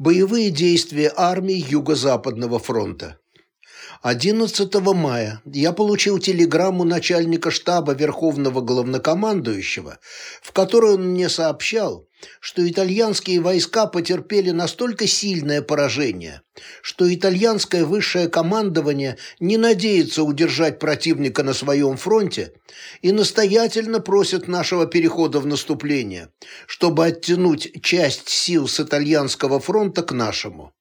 Боевые действия армии Юго-Западного фронта. 11 мая я получил телеграмму начальника штаба Верховного Главнокомандующего, в которой он мне сообщал, что итальянские войска потерпели настолько сильное поражение, что итальянское высшее командование не надеется удержать противника на своем фронте и настоятельно просит нашего перехода в наступление, чтобы оттянуть часть сил с итальянского фронта к нашему.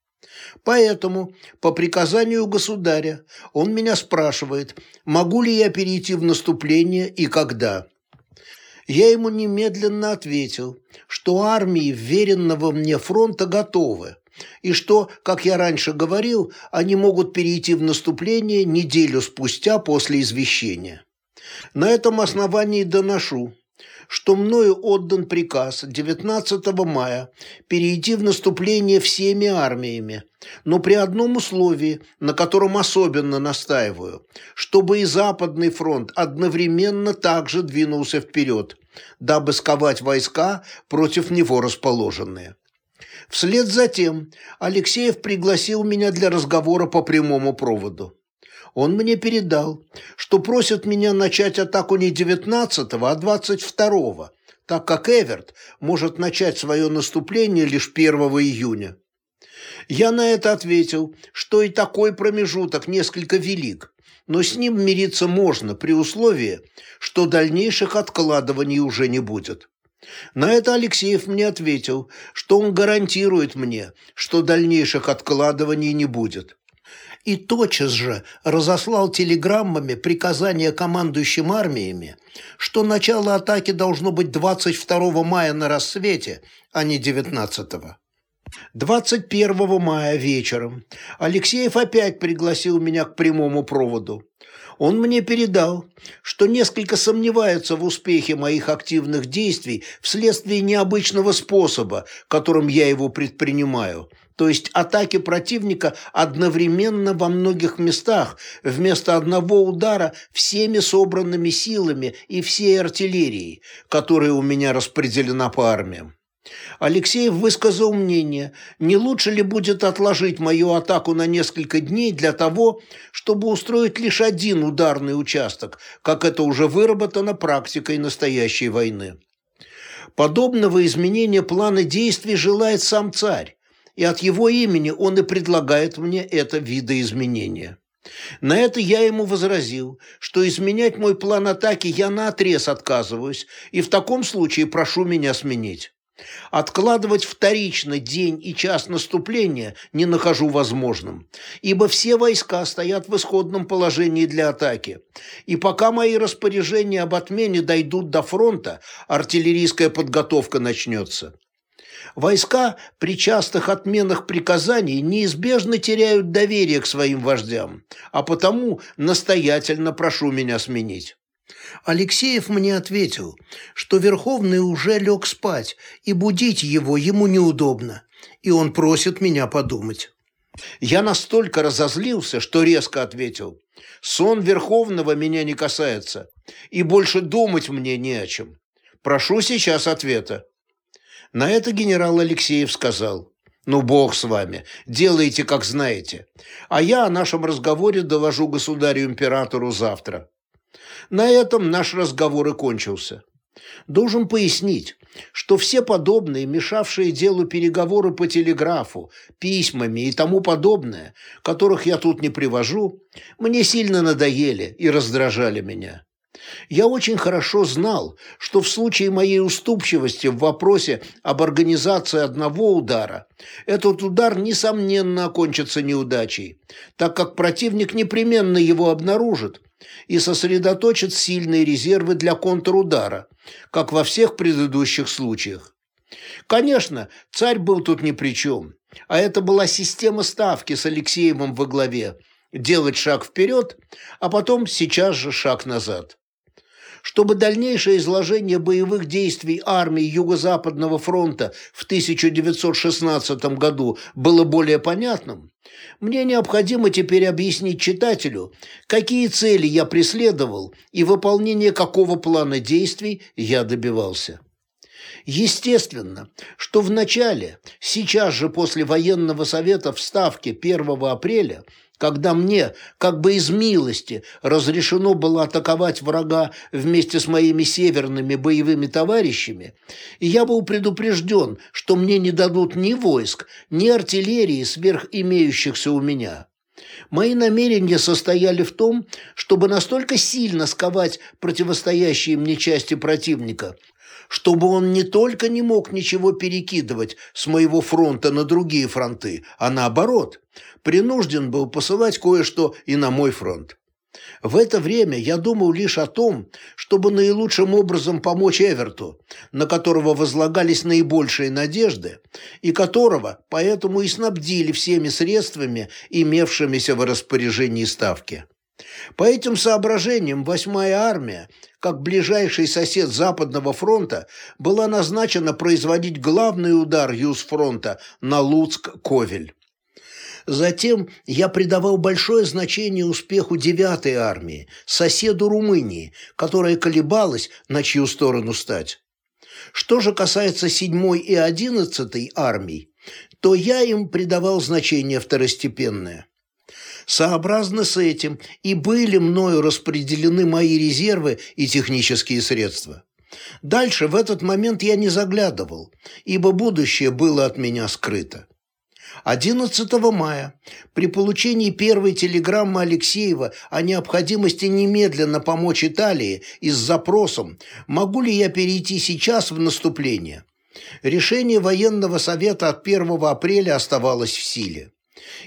Поэтому, по приказанию государя, он меня спрашивает, могу ли я перейти в наступление и когда. Я ему немедленно ответил, что армии веренного мне фронта готовы, и что, как я раньше говорил, они могут перейти в наступление неделю спустя после извещения. На этом основании доношу, что мною отдан приказ 19 мая перейти в наступление всеми армиями, но при одном условии, на котором особенно настаиваю, чтобы и Западный фронт одновременно также двинулся вперед, дабы сковать войска против него расположенные. Вслед за тем Алексеев пригласил меня для разговора по прямому проводу. Он мне передал, что просят меня начать атаку не 19-го, а 22-го, так как Эверт может начать свое наступление лишь 1 июня. Я на это ответил, что и такой промежуток несколько велик, но с ним мириться можно при условии, что дальнейших откладываний уже не будет. На это Алексеев мне ответил, что он гарантирует мне, что дальнейших откладываний не будет и тотчас же разослал телеграммами приказания командующим армиями, что начало атаки должно быть 22 мая на рассвете, а не 19 -го. 21 мая вечером Алексеев опять пригласил меня к прямому проводу. Он мне передал, что несколько сомневается в успехе моих активных действий вследствие необычного способа, которым я его предпринимаю, то есть атаки противника одновременно во многих местах, вместо одного удара всеми собранными силами и всей артиллерией, которая у меня распределена по армиям. Алексеев высказал мнение, не лучше ли будет отложить мою атаку на несколько дней для того, чтобы устроить лишь один ударный участок, как это уже выработано практикой настоящей войны. Подобного изменения плана действий желает сам царь, и от его имени он и предлагает мне это видоизменение. На это я ему возразил, что изменять мой план атаки я наотрез отказываюсь, и в таком случае прошу меня сменить. Откладывать вторично день и час наступления не нахожу возможным, ибо все войска стоят в исходном положении для атаки, и пока мои распоряжения об отмене дойдут до фронта, артиллерийская подготовка начнется. Войска при частых отменах приказаний неизбежно теряют доверие к своим вождям, а потому настоятельно прошу меня сменить. Алексеев мне ответил, что Верховный уже лег спать, и будить его ему неудобно, и он просит меня подумать. Я настолько разозлился, что резко ответил, сон Верховного меня не касается, и больше думать мне не о чем. Прошу сейчас ответа. На это генерал Алексеев сказал, «Ну, бог с вами, делайте, как знаете, а я о нашем разговоре доложу государю-императору завтра». На этом наш разговор и кончился. Должен пояснить, что все подобные, мешавшие делу переговоры по телеграфу, письмами и тому подобное, которых я тут не привожу, мне сильно надоели и раздражали меня. Я очень хорошо знал, что в случае моей уступчивости в вопросе об организации одного удара, этот удар, несомненно, окончится неудачей, так как противник непременно его обнаружит и сосредоточит сильные резервы для контрудара, как во всех предыдущих случаях. Конечно, царь был тут ни при чем, а это была система ставки с Алексеевым во главе, делать шаг вперед, а потом сейчас же шаг назад. Чтобы дальнейшее изложение боевых действий армии Юго-Западного фронта в 1916 году было более понятным, мне необходимо теперь объяснить читателю, какие цели я преследовал и выполнение какого плана действий я добивался. Естественно, что в начале, сейчас же после военного совета в Ставке 1 апреля, когда мне, как бы из милости, разрешено было атаковать врага вместе с моими северными боевыми товарищами, я был предупрежден, что мне не дадут ни войск, ни артиллерии сверх имеющихся у меня. Мои намерения состояли в том, чтобы настолько сильно сковать противостоящие мне части противника, чтобы он не только не мог ничего перекидывать с моего фронта на другие фронты, а наоборот, принужден был посылать кое-что и на мой фронт. В это время я думал лишь о том, чтобы наилучшим образом помочь Эверту, на которого возлагались наибольшие надежды, и которого поэтому и снабдили всеми средствами, имевшимися в распоряжении Ставки. По этим соображениям восьмая армия, как ближайший сосед Западного фронта, была назначена производить главный удар Южфронта на Луцк-Ковель. Затем я придавал большое значение успеху 9-й армии, соседу Румынии, которая колебалась, на чью сторону стать. Что же касается 7-й и 11-й армий, то я им придавал значение второстепенное. Сообразно с этим и были мною распределены мои резервы и технические средства. Дальше в этот момент я не заглядывал, ибо будущее было от меня скрыто. 11 мая, при получении первой телеграммы Алексеева о необходимости немедленно помочь Италии и с запросом, могу ли я перейти сейчас в наступление, решение военного совета от 1 апреля оставалось в силе.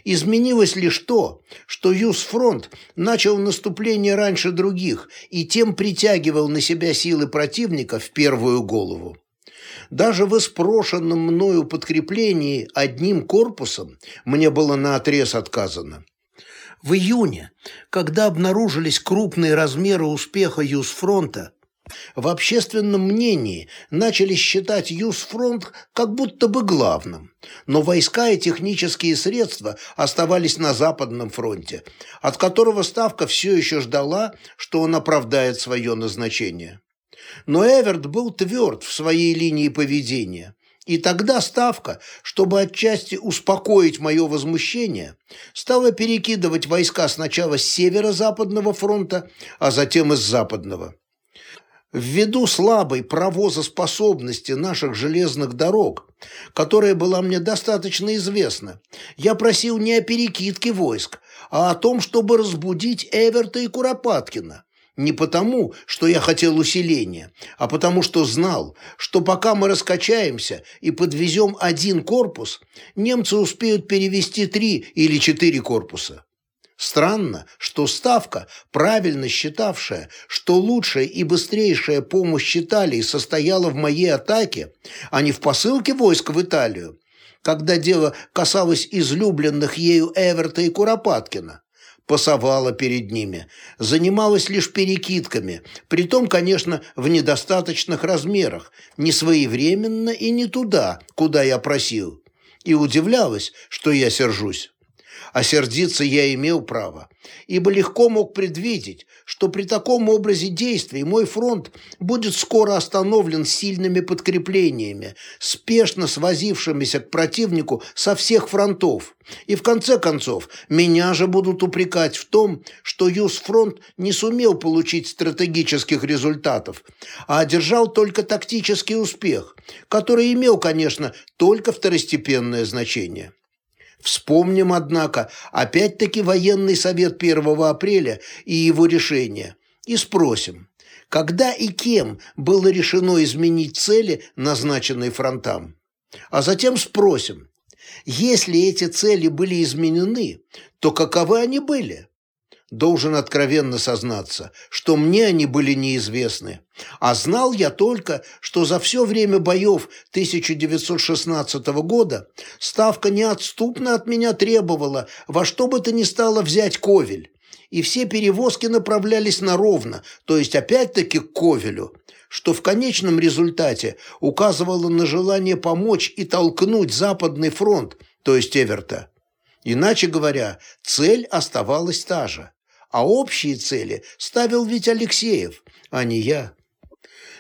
Изменилось лишь то, что Юсфронт начал наступление раньше других и тем притягивал на себя силы противника в первую голову. Даже в испрошенном мною подкреплении одним корпусом мне было наотрез отказано. В июне, когда обнаружились крупные размеры успеха Юсфронта, в общественном мнении начали считать Юсфронт как будто бы главным, но войска и технические средства оставались на Западном фронте, от которого Ставка все еще ждала, что он оправдает свое назначение. Но Эверт был тверд в своей линии поведения, и тогда Ставка, чтобы отчасти успокоить мое возмущение, стала перекидывать войска сначала с северо-западного фронта, а затем из западного. Ввиду слабой провозоспособности наших железных дорог, которая была мне достаточно известна, я просил не о перекидке войск, а о том, чтобы разбудить Эверта и Куропаткина. Не потому, что я хотел усиления, а потому что знал, что пока мы раскачаемся и подвезем один корпус, немцы успеют перевести три или четыре корпуса. Странно, что Ставка, правильно считавшая, что лучшая и быстрейшая помощь Италии состояла в моей атаке, а не в посылке войск в Италию, когда дело касалось излюбленных ею Эверта и Куропаткина, пасовала перед ними, занималась лишь перекидками, притом, конечно, в недостаточных размерах, не своевременно и не туда, куда я просил, и удивлялась, что я сержусь а сердиться я имел право, ибо легко мог предвидеть, что при таком образе действий мой фронт будет скоро остановлен сильными подкреплениями, спешно свозившимися к противнику со всех фронтов, и в конце концов меня же будут упрекать в том, что Юсфронт не сумел получить стратегических результатов, а одержал только тактический успех, который имел, конечно, только второстепенное значение. Вспомним, однако, опять-таки военный совет 1 апреля и его решение, и спросим, когда и кем было решено изменить цели, назначенные фронтам. А затем спросим, если эти цели были изменены, то каковы они были? Должен откровенно сознаться, что мне они были неизвестны, а знал я только, что за все время боев 1916 года Ставка неотступно от меня требовала во что бы то ни стало взять Ковель, и все перевозки направлялись на Ровно, то есть опять-таки к Ковелю, что в конечном результате указывало на желание помочь и толкнуть Западный фронт, то есть Эверта. Иначе говоря, цель оставалась та же а общие цели ставил ведь Алексеев, а не я.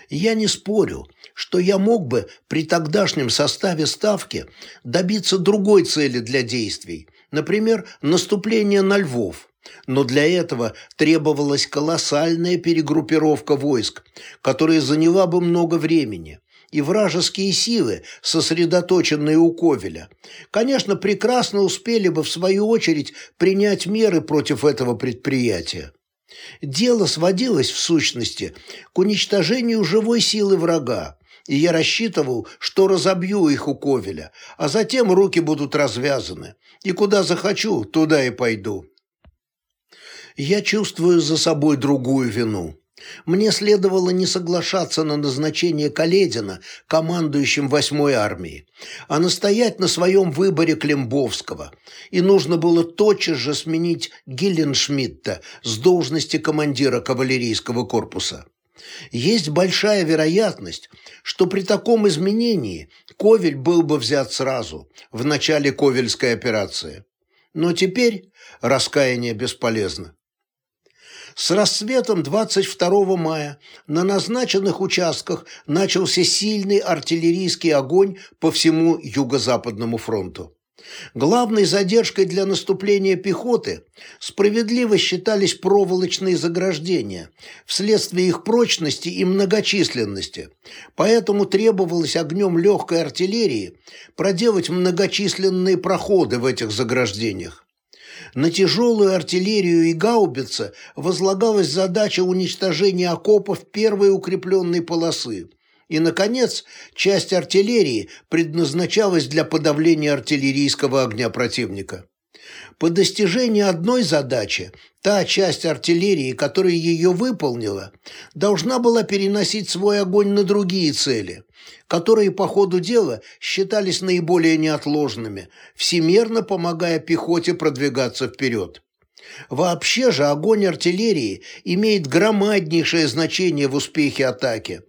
Я не спорю, что я мог бы при тогдашнем составе Ставки добиться другой цели для действий, например, наступления на Львов. Но для этого требовалась колоссальная перегруппировка войск, которая заняла бы много времени, и вражеские силы, сосредоточенные у Ковеля, конечно, прекрасно успели бы в свою очередь принять меры против этого предприятия. Дело сводилось, в сущности, к уничтожению живой силы врага, и я рассчитывал, что разобью их у Ковеля, а затем руки будут развязаны, и куда захочу, туда и пойду. Я чувствую за собой другую вину. Мне следовало не соглашаться на назначение Каледина командующим восьмой армией, а настоять на своем выборе Климбовского, и нужно было тотчас же сменить Гилленшмидта с должности командира кавалерийского корпуса. Есть большая вероятность, что при таком изменении Ковель был бы взят сразу, в начале Ковельской операции. Но теперь раскаяние бесполезно. С рассветом 22 мая на назначенных участках начался сильный артиллерийский огонь по всему Юго-Западному фронту. Главной задержкой для наступления пехоты справедливо считались проволочные заграждения вследствие их прочности и многочисленности, поэтому требовалось огнем легкой артиллерии проделать многочисленные проходы в этих заграждениях. На тяжелую артиллерию и гаубицы возлагалась задача уничтожения окопов первой укрепленной полосы. И, наконец, часть артиллерии предназначалась для подавления артиллерийского огня противника. По достижении одной задачи, та часть артиллерии, которая ее выполнила, должна была переносить свой огонь на другие цели, которые по ходу дела считались наиболее неотложными, всемерно помогая пехоте продвигаться вперед. Вообще же огонь артиллерии имеет громаднейшее значение в успехе атаки,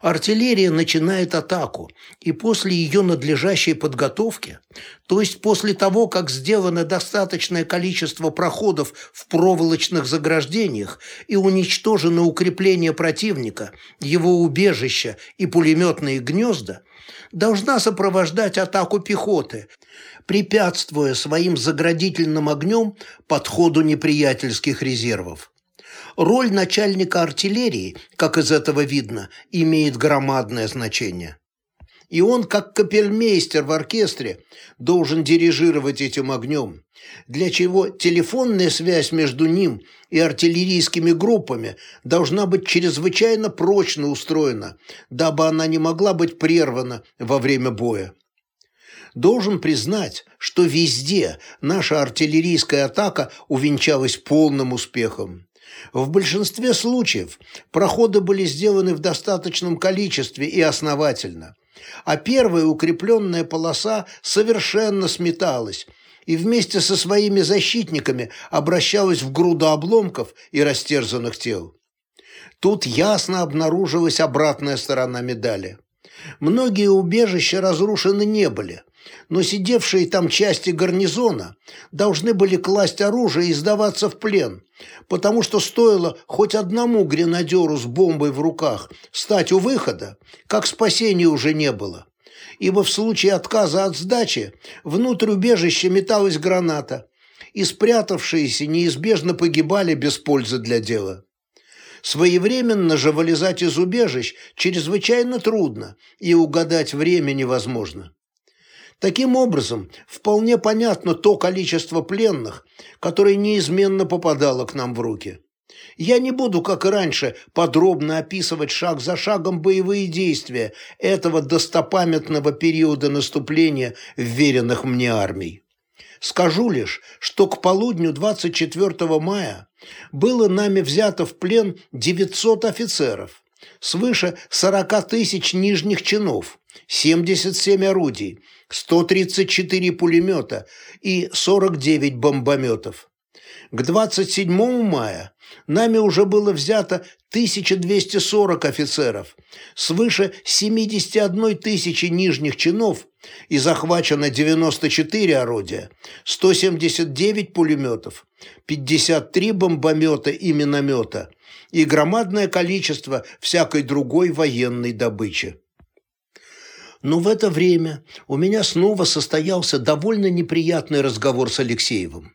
Артиллерия начинает атаку, и после ее надлежащей подготовки, то есть после того, как сделано достаточное количество проходов в проволочных заграждениях и уничтожено укрепление противника, его убежища и пулеметные гнезда, должна сопровождать атаку пехоты, препятствуя своим заградительным огнем подходу неприятельских резервов. Роль начальника артиллерии, как из этого видно, имеет громадное значение. И он, как капельмейстер в оркестре, должен дирижировать этим огнем, для чего телефонная связь между ним и артиллерийскими группами должна быть чрезвычайно прочно устроена, дабы она не могла быть прервана во время боя. Должен признать, что везде наша артиллерийская атака увенчалась полным успехом. В большинстве случаев проходы были сделаны в достаточном количестве и основательно, а первая укрепленная полоса совершенно сметалась и вместе со своими защитниками обращалась в груду обломков и растерзанных тел. Тут ясно обнаружилась обратная сторона медали. Многие убежища разрушены не были, но сидевшие там части гарнизона должны были класть оружие и сдаваться в плен, потому что стоило хоть одному гренадеру с бомбой в руках стать у выхода, как спасения уже не было. Ибо в случае отказа от сдачи внутрь убежища металась граната, и спрятавшиеся неизбежно погибали без пользы для дела. Своевременно же вылезать из убежищ чрезвычайно трудно, и угадать время невозможно. Таким образом, вполне понятно то количество пленных, которое неизменно попадало к нам в руки. Я не буду, как и раньше, подробно описывать шаг за шагом боевые действия этого достопамятного периода наступления вверенных мне армий. Скажу лишь, что к полудню 24 мая было нами взято в плен 900 офицеров, свыше 40 тысяч нижних чинов, 77 орудий, 134 пулемета и 49 бомбометов. К 27 мая нами уже было взято 1240 офицеров, свыше 71 тысячи нижних чинов и захвачено 94 орудия, 179 пулеметов, 53 бомбомета и миномета и громадное количество всякой другой военной добычи. Но в это время у меня снова состоялся довольно неприятный разговор с Алексеевым.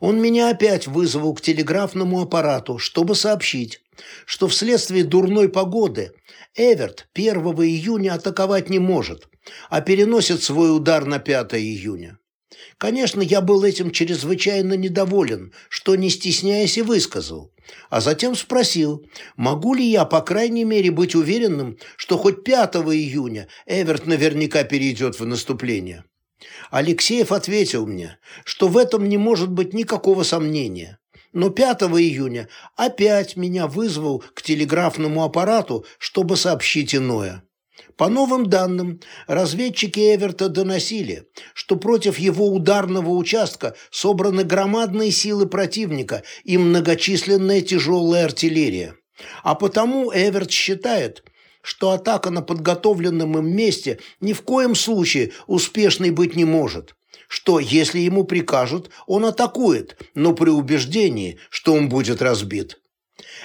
Он меня опять вызвал к телеграфному аппарату, чтобы сообщить, что вследствие дурной погоды Эверт 1 июня атаковать не может, а переносит свой удар на 5 июня. Конечно, я был этим чрезвычайно недоволен, что, не стесняясь, и высказал. А затем спросил, могу ли я, по крайней мере, быть уверенным, что хоть 5 июня Эверт наверняка перейдет в наступление. Алексеев ответил мне, что в этом не может быть никакого сомнения. Но 5 июня опять меня вызвал к телеграфному аппарату, чтобы сообщить иное. По новым данным, разведчики Эверта доносили, что против его ударного участка собраны громадные силы противника и многочисленная тяжелая артиллерия. А потому Эверт считает, что атака на подготовленном им месте ни в коем случае успешной быть не может, что, если ему прикажут, он атакует, но при убеждении, что он будет разбит.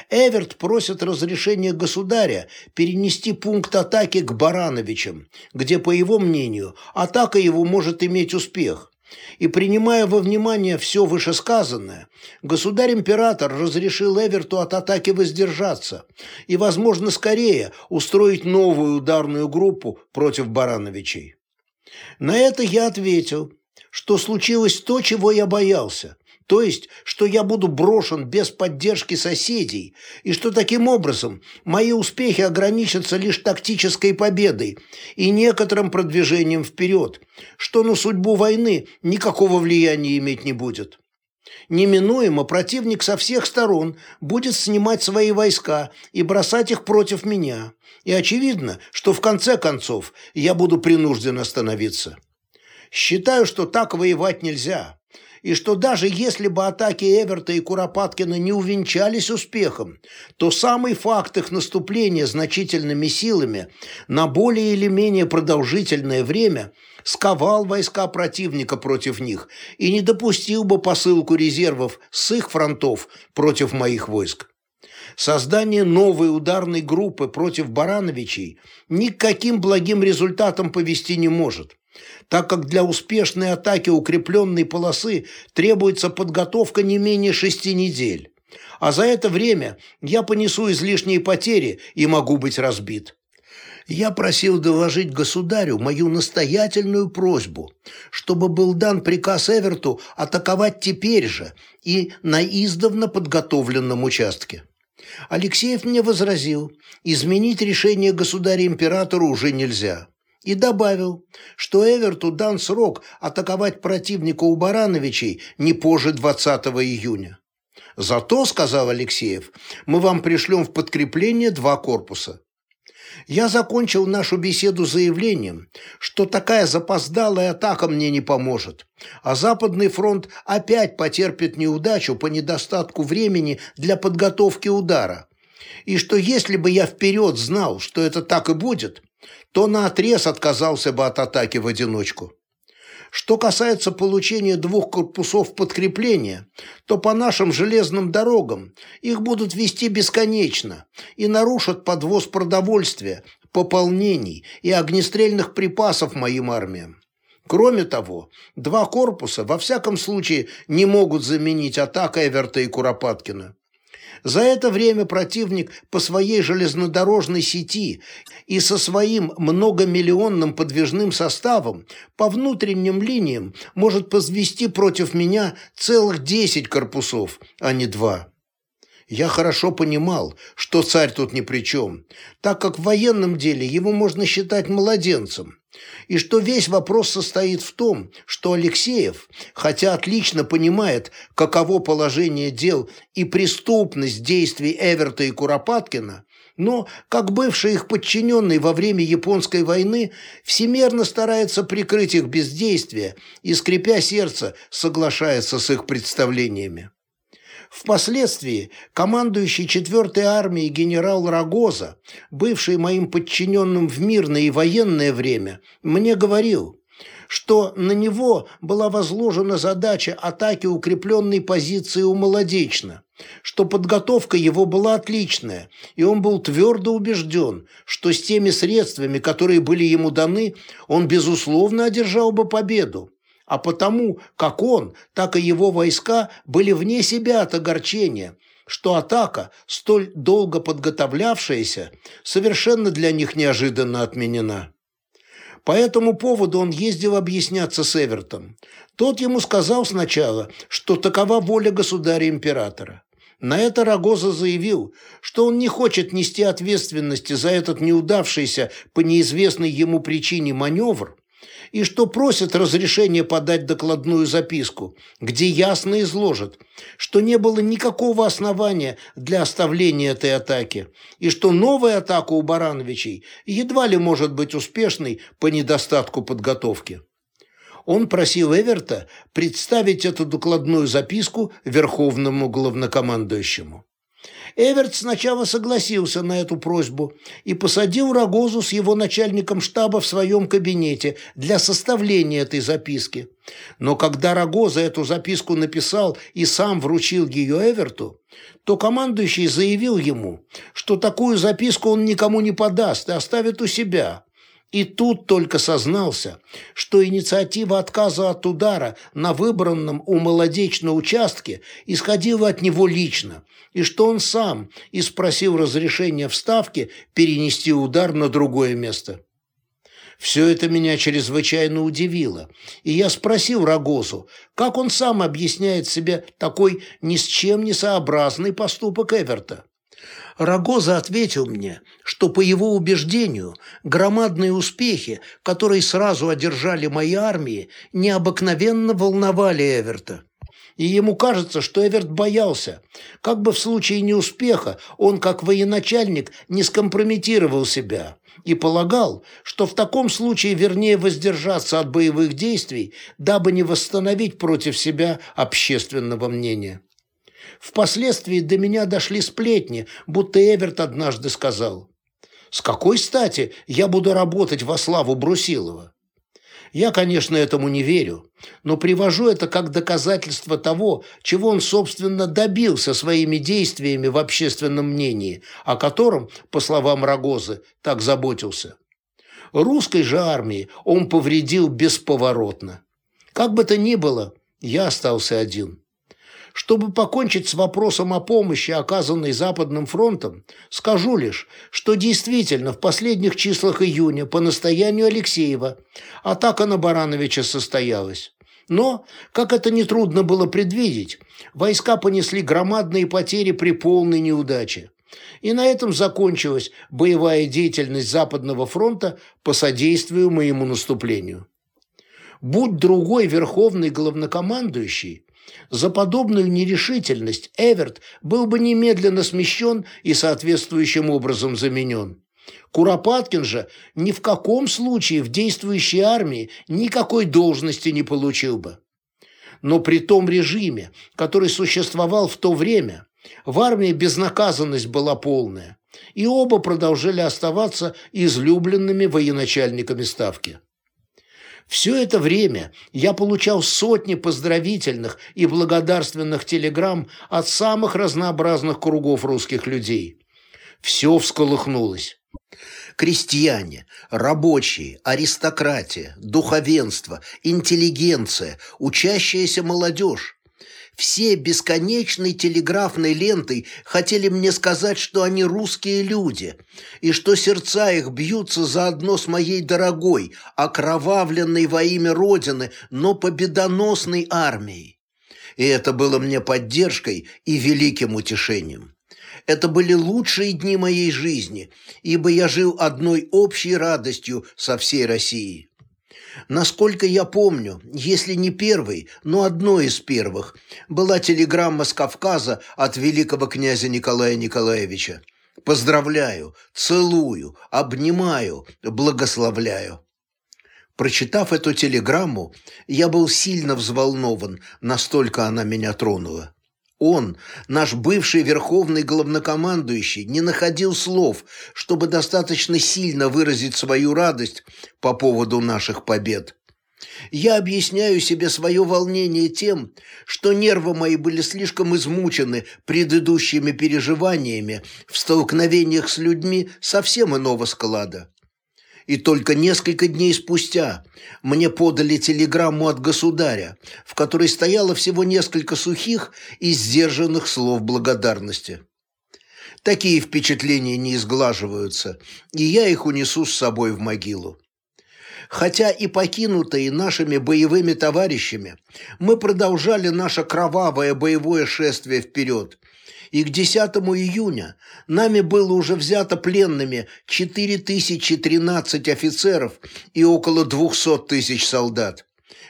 Эверт просит разрешения государя перенести пункт атаки к Барановичам, где, по его мнению, атака его может иметь успех. И принимая во внимание все вышесказанное, государь-император разрешил Эверту от атаки воздержаться и, возможно, скорее устроить новую ударную группу против Барановичей. На это я ответил, что случилось то, чего я боялся, то есть, что я буду брошен без поддержки соседей, и что таким образом мои успехи ограничатся лишь тактической победой и некоторым продвижением вперед, что на судьбу войны никакого влияния иметь не будет. Неминуемо противник со всех сторон будет снимать свои войска и бросать их против меня, и очевидно, что в конце концов я буду принужден остановиться. Считаю, что так воевать нельзя и что даже если бы атаки Эверта и Куропаткина не увенчались успехом, то самый факт их наступления значительными силами на более или менее продолжительное время сковал войска противника против них и не допустил бы посылку резервов с их фронтов против моих войск. Создание новой ударной группы против Барановичей никаким благим результатом повести не может так как для успешной атаки укрепленной полосы требуется подготовка не менее шести недель. А за это время я понесу излишние потери и могу быть разбит. Я просил доложить государю мою настоятельную просьбу, чтобы был дан приказ Эверту атаковать теперь же и на издавна подготовленном участке. Алексеев мне возразил, изменить решение государя-императора уже нельзя и добавил, что Эверту дан срок атаковать противника у Барановичей не позже 20 июня. Зато, сказал Алексеев, мы вам пришлем в подкрепление два корпуса. Я закончил нашу беседу заявлением, что такая запоздалая атака мне не поможет, а Западный фронт опять потерпит неудачу по недостатку времени для подготовки удара, и что если бы я вперед знал, что это так и будет, то наотрез отказался бы от атаки в одиночку. Что касается получения двух корпусов подкрепления, то по нашим железным дорогам их будут вести бесконечно и нарушат подвоз продовольствия, пополнений и огнестрельных припасов моим армиям. Кроме того, два корпуса во всяком случае не могут заменить атаку Эверта и Куропаткина. За это время противник по своей железнодорожной сети и со своим многомиллионным подвижным составом по внутренним линиям может позвести против меня целых 10 корпусов, а не два. Я хорошо понимал, что царь тут ни при чем, так как в военном деле его можно считать младенцем, и что весь вопрос состоит в том, что Алексеев, хотя отлично понимает, каково положение дел и преступность действий Эверта и Куропаткина, но, как бывший их подчиненный во время Японской войны, всемерно старается прикрыть их бездействие и, скрипя сердце, соглашается с их представлениями. Впоследствии командующий 4-й армией генерал Рогоза, бывший моим подчиненным в мирное и военное время, мне говорил, что на него была возложена задача атаки укрепленной позиции у Молодечно, что подготовка его была отличная, и он был твердо убежден, что с теми средствами, которые были ему даны, он, безусловно, одержал бы победу. А потому, как он, так и его войска были вне себя от огорчения, что атака, столь долго подготовлявшаяся, совершенно для них неожиданно отменена. По этому поводу он ездил объясняться с Эвертом. Тот ему сказал сначала, что такова воля государя-императора. На это Рогоза заявил, что он не хочет нести ответственности за этот неудавшийся по неизвестной ему причине маневр, и что просит разрешения подать докладную записку, где ясно изложит, что не было никакого основания для оставления этой атаки, и что новая атака у Барановичей едва ли может быть успешной по недостатку подготовки. Он просил Эверта представить эту докладную записку верховному главнокомандующему. Эверт сначала согласился на эту просьбу и посадил Рогозу с его начальником штаба в своем кабинете для составления этой записки. Но когда Рогоза эту записку написал и сам вручил ее Эверту, то командующий заявил ему, что такую записку он никому не подаст и оставит у себя, и тут только сознался, что инициатива отказа от удара на выбранном у молодечно участке исходила от него лично, и что он сам и спросил разрешения в Ставке перенести удар на другое место. Все это меня чрезвычайно удивило, и я спросил Рогозу, как он сам объясняет себе такой ни с чем не сообразный поступок Эверта. Рогоза ответил мне, что, по его убеждению, громадные успехи, которые сразу одержали мои армии, необыкновенно волновали Эверта. И ему кажется, что Эверт боялся, как бы в случае неуспеха он, как военачальник, не скомпрометировал себя, и полагал, что в таком случае вернее воздержаться от боевых действий, дабы не восстановить против себя общественного мнения. Впоследствии до меня дошли сплетни, будто Эверт однажды сказал. «С какой стати я буду работать во славу Брусилова?» Я, конечно, этому не верю, но привожу это как доказательство того, чего он, собственно, добился своими действиями в общественном мнении, о котором, по словам Рогозы, так заботился. Русской же армии он повредил бесповоротно. Как бы то ни было, я остался один. Чтобы покончить с вопросом о помощи, оказанной Западным фронтом, скажу лишь, что действительно в последних числах июня по настоянию Алексеева атака на Барановича состоялась. Но, как это нетрудно было предвидеть, войска понесли громадные потери при полной неудаче. И на этом закончилась боевая деятельность Западного фронта по содействию моему наступлению. Будь другой верховный главнокомандующий, за подобную нерешительность Эверт был бы немедленно смещен и соответствующим образом заменен. Куропаткин же ни в каком случае в действующей армии никакой должности не получил бы. Но при том режиме, который существовал в то время, в армии безнаказанность была полная, и оба продолжали оставаться излюбленными военачальниками Ставки. Все это время я получал сотни поздравительных и благодарственных телеграмм от самых разнообразных кругов русских людей. Все всколыхнулось. Крестьяне, рабочие, аристократия, духовенство, интеллигенция, учащаяся молодежь все бесконечной телеграфной лентой хотели мне сказать, что они русские люди, и что сердца их бьются заодно с моей дорогой, окровавленной во имя Родины, но победоносной армией. И это было мне поддержкой и великим утешением. Это были лучшие дни моей жизни, ибо я жил одной общей радостью со всей Россией. Насколько я помню, если не первый, но одной из первых, была телеграмма с Кавказа от великого князя Николая Николаевича. Поздравляю, целую, обнимаю, благословляю. Прочитав эту телеграмму, я был сильно взволнован, настолько она меня тронула. Он, наш бывший верховный главнокомандующий, не находил слов, чтобы достаточно сильно выразить свою радость по поводу наших побед. Я объясняю себе свое волнение тем, что нервы мои были слишком измучены предыдущими переживаниями в столкновениях с людьми совсем иного склада. И только несколько дней спустя мне подали телеграмму от государя, в которой стояло всего несколько сухих и сдержанных слов благодарности. Такие впечатления не изглаживаются, и я их унесу с собой в могилу. Хотя и покинутые нашими боевыми товарищами, мы продолжали наше кровавое боевое шествие вперед, и к 10 июня нами было уже взято пленными 4013 офицеров и около 200 тысяч солдат.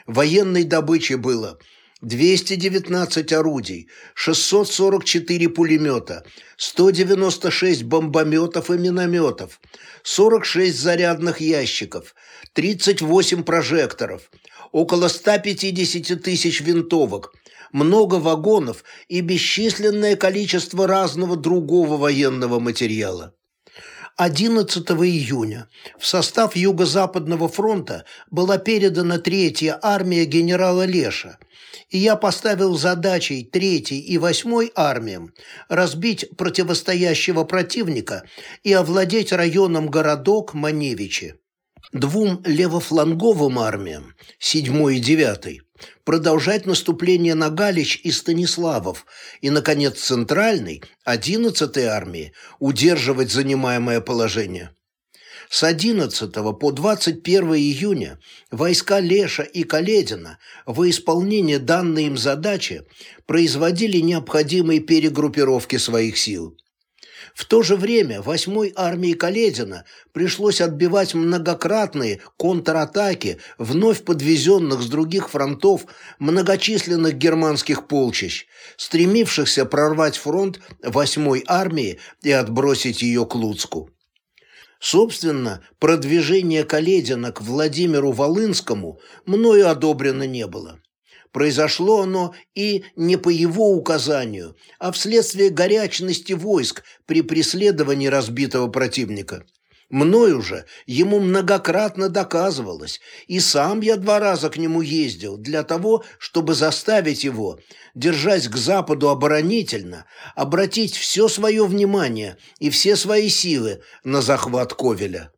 Военной добычей было 219 орудий, 644 пулемета, 196 бомбометов и минометов, 46 зарядных ящиков, 38 прожекторов, около 150 тысяч винтовок, много вагонов и бесчисленное количество разного другого военного материала. 11 июня в состав Юго-Западного фронта была передана Третья армия генерала Леша, и я поставил задачей Третьей и Восьмой армиям разбить противостоящего противника и овладеть районом городок Маневичи. Двум левофланговым армиям, 7 и 9, продолжать наступление на Галич и Станиславов, и, наконец, Центральной, 11-й армии, удерживать занимаемое положение. С 11 по 21 июня войска Леша и Каледина во исполнение данной им задачи производили необходимые перегруппировки своих сил. В то же время 8-й армии Каледина пришлось отбивать многократные контратаки вновь подвезенных с других фронтов многочисленных германских полчищ, стремившихся прорвать фронт 8-й армии и отбросить ее к Луцку. Собственно, продвижение Каледина к Владимиру Волынскому мною одобрено не было. Произошло оно и не по его указанию, а вследствие горячности войск при преследовании разбитого противника. Мною же ему многократно доказывалось, и сам я два раза к нему ездил для того, чтобы заставить его, держась к западу оборонительно, обратить все свое внимание и все свои силы на захват Ковеля.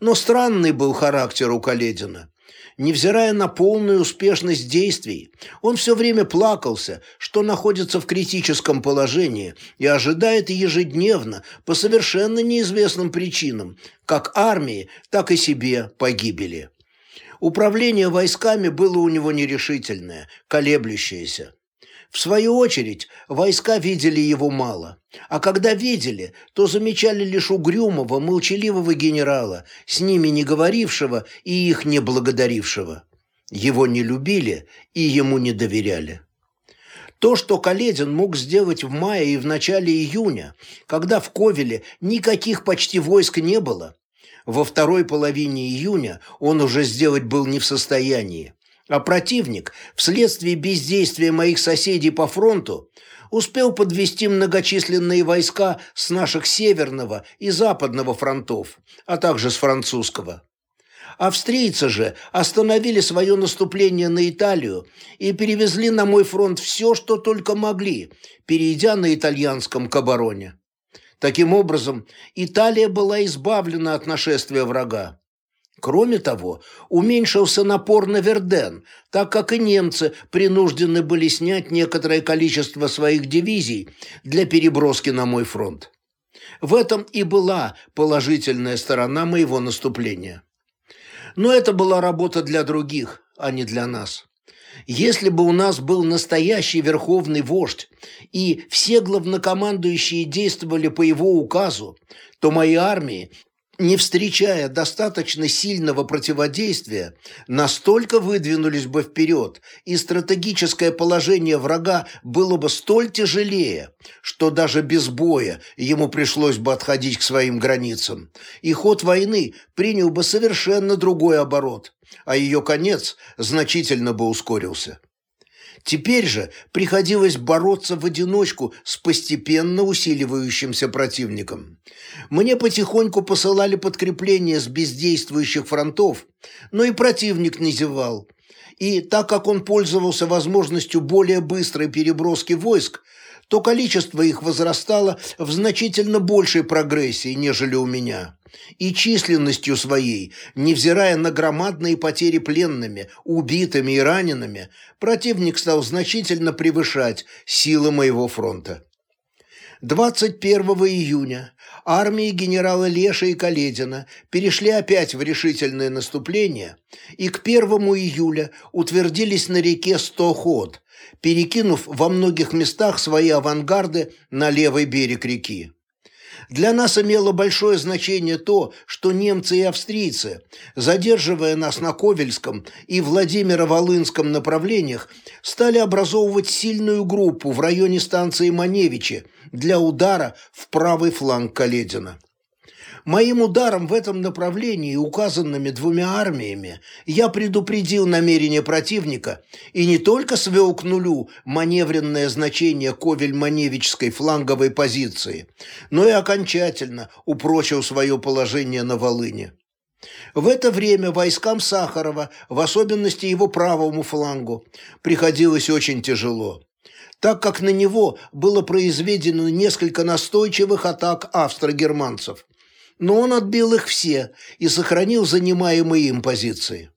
Но странный был характер у Каледина. Невзирая на полную успешность действий, он все время плакался, что находится в критическом положении и ожидает ежедневно, по совершенно неизвестным причинам, как армии, так и себе погибели. Управление войсками было у него нерешительное, колеблющееся. В свою очередь, войска видели его мало, а когда видели, то замечали лишь угрюмого, молчаливого генерала, с ними не говорившего и их не благодарившего. Его не любили и ему не доверяли. То, что Каледин мог сделать в мае и в начале июня, когда в Ковеле никаких почти войск не было, во второй половине июня он уже сделать был не в состоянии. А противник, вследствие бездействия моих соседей по фронту, успел подвести многочисленные войска с наших северного и западного фронтов, а также с французского. Австрийцы же остановили свое наступление на Италию и перевезли на мой фронт все, что только могли, перейдя на итальянском к обороне. Таким образом, Италия была избавлена от нашествия врага. Кроме того, уменьшился напор на Верден, так как и немцы принуждены были снять некоторое количество своих дивизий для переброски на мой фронт. В этом и была положительная сторона моего наступления. Но это была работа для других, а не для нас. Если бы у нас был настоящий верховный вождь, и все главнокомандующие действовали по его указу, то мои армии не встречая достаточно сильного противодействия, настолько выдвинулись бы вперед, и стратегическое положение врага было бы столь тяжелее, что даже без боя ему пришлось бы отходить к своим границам, и ход войны принял бы совершенно другой оборот, а ее конец значительно бы ускорился. Теперь же приходилось бороться в одиночку с постепенно усиливающимся противником. Мне потихоньку посылали подкрепления с бездействующих фронтов, но и противник не зевал. И так как он пользовался возможностью более быстрой переброски войск, то количество их возрастало в значительно большей прогрессии, нежели у меня. И численностью своей, невзирая на громадные потери пленными, убитыми и ранеными, противник стал значительно превышать силы моего фронта. 21 июня армии генерала Леша и Каледина перешли опять в решительное наступление и к 1 июля утвердились на реке Стоход, перекинув во многих местах свои авангарды на левый берег реки. Для нас имело большое значение то, что немцы и австрийцы, задерживая нас на Ковельском и Владимиро-Волынском направлениях, стали образовывать сильную группу в районе станции Маневичи для удара в правый фланг Каледина. Моим ударом в этом направлении, указанными двумя армиями, я предупредил намерение противника и не только свел к нулю маневренное значение Ковель-Маневичской фланговой позиции, но и окончательно упрочил свое положение на Волыне. В это время войскам Сахарова, в особенности его правому флангу, приходилось очень тяжело так как на него было произведено несколько настойчивых атак австро-германцев но он отбил их все и сохранил занимаемые им позиции.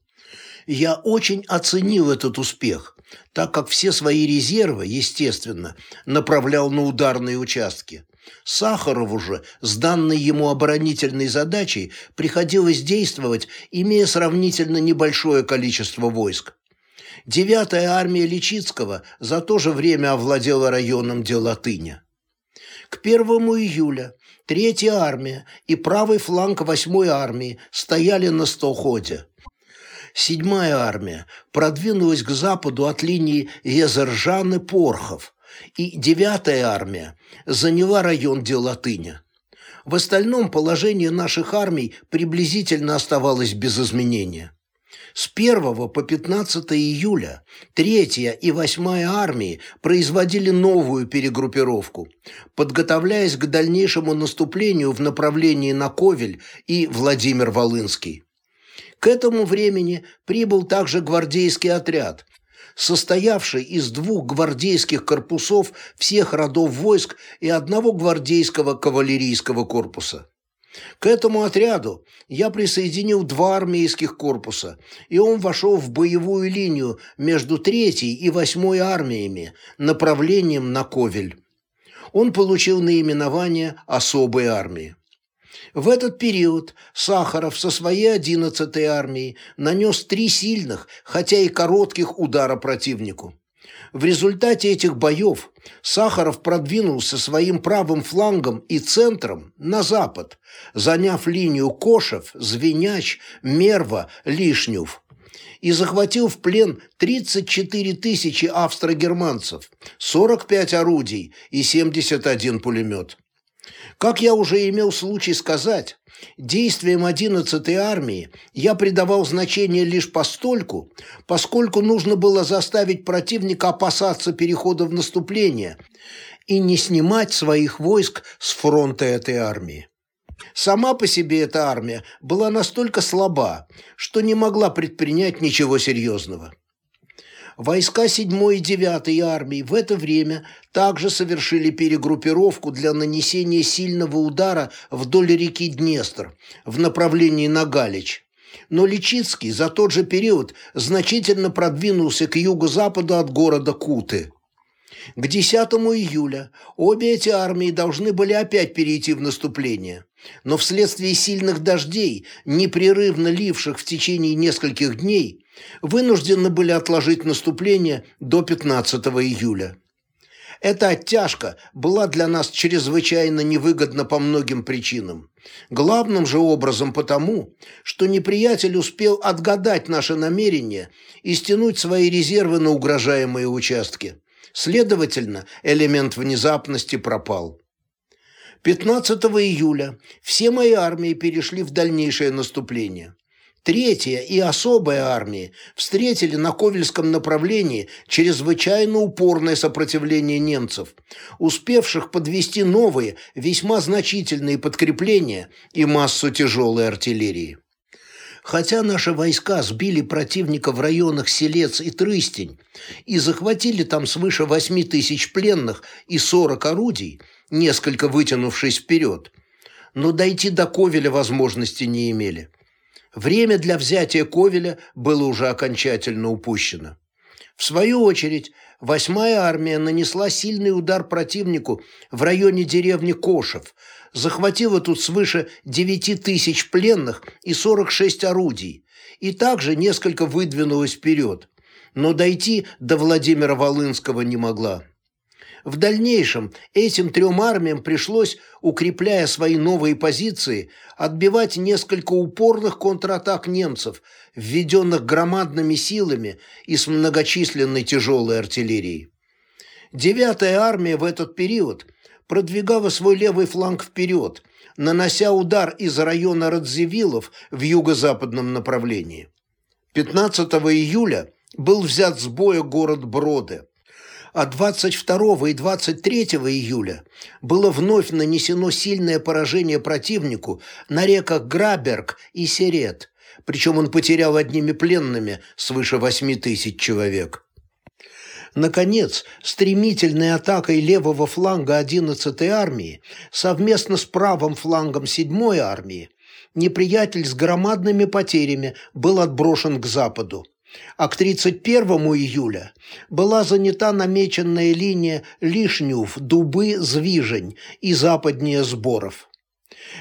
Я очень оценил этот успех, так как все свои резервы, естественно, направлял на ударные участки. Сахарову же с данной ему оборонительной задачей приходилось действовать, имея сравнительно небольшое количество войск. Девятая армия Личицкого за то же время овладела районом Делатыня. К 1 июля Третья армия и правый фланг восьмой армии стояли на стоходе. Седьмая армия продвинулась к западу от линии Езержаны-Порхов, и девятая армия заняла район Делатыня. В остальном положение наших армий приблизительно оставалось без изменения. С 1 по 15 июля 3 и 8 армии производили новую перегруппировку, подготовляясь к дальнейшему наступлению в направлении на Ковель и Владимир-Волынский. К этому времени прибыл также гвардейский отряд, состоявший из двух гвардейских корпусов всех родов войск и одного гвардейского кавалерийского корпуса. К этому отряду я присоединил два армейских корпуса, и он вошел в боевую линию между третьей и восьмой армиями, направлением на Ковель. Он получил наименование «Особой армии». В этот период Сахаров со своей 11-й армией нанес три сильных, хотя и коротких удара противнику. В результате этих боев Сахаров продвинулся своим правым флангом и центром на запад, заняв линию Кошев, Звеняч, Мерва, Лишнюв и захватил в плен 34 тысячи австро-германцев, 45 орудий и 71 пулемет. Как я уже имел случай сказать, Действиям 11-й армии я придавал значение лишь постольку, поскольку нужно было заставить противника опасаться перехода в наступление и не снимать своих войск с фронта этой армии. Сама по себе эта армия была настолько слаба, что не могла предпринять ничего серьезного. Войска 7 и 9 армии в это время также совершили перегруппировку для нанесения сильного удара вдоль реки Днестр в направлении на Галич. Но Личицкий за тот же период значительно продвинулся к юго-западу от города Куты. К 10 июля обе эти армии должны были опять перейти в наступление, но вследствие сильных дождей, непрерывно ливших в течение нескольких дней, вынуждены были отложить наступление до 15 июля. Эта оттяжка была для нас чрезвычайно невыгодна по многим причинам. Главным же образом потому, что неприятель успел отгадать наши намерения и стянуть свои резервы на угрожаемые участки. Следовательно, элемент внезапности пропал. 15 июля все мои армии перешли в дальнейшее наступление. Третья и особая армии встретили на Ковельском направлении чрезвычайно упорное сопротивление немцев, успевших подвести новые, весьма значительные подкрепления и массу тяжелой артиллерии. Хотя наши войска сбили противника в районах Селец и Трыстень и захватили там свыше 8 тысяч пленных и 40 орудий, несколько вытянувшись вперед, но дойти до Ковеля возможности не имели – Время для взятия Ковеля было уже окончательно упущено. В свою очередь, восьмая армия нанесла сильный удар противнику в районе деревни Кошев, захватила тут свыше 9 тысяч пленных и 46 орудий, и также несколько выдвинулась вперед, но дойти до Владимира Волынского не могла. В дальнейшем этим трем армиям пришлось, укрепляя свои новые позиции, отбивать несколько упорных контратак немцев, введенных громадными силами и с многочисленной тяжелой артиллерией. Девятая армия в этот период продвигала свой левый фланг вперед, нанося удар из района Радзивиллов в юго-западном направлении. 15 июля был взят с боя город Броды – а 22 и 23 июля было вновь нанесено сильное поражение противнику на реках Граберг и Серет, причем он потерял одними пленными свыше 8 тысяч человек. Наконец, стремительной атакой левого фланга 11-й армии совместно с правым флангом 7-й армии неприятель с громадными потерями был отброшен к западу а к 31 июля была занята намеченная линия Лишнюв, Дубы, Звижень и западнее Сборов.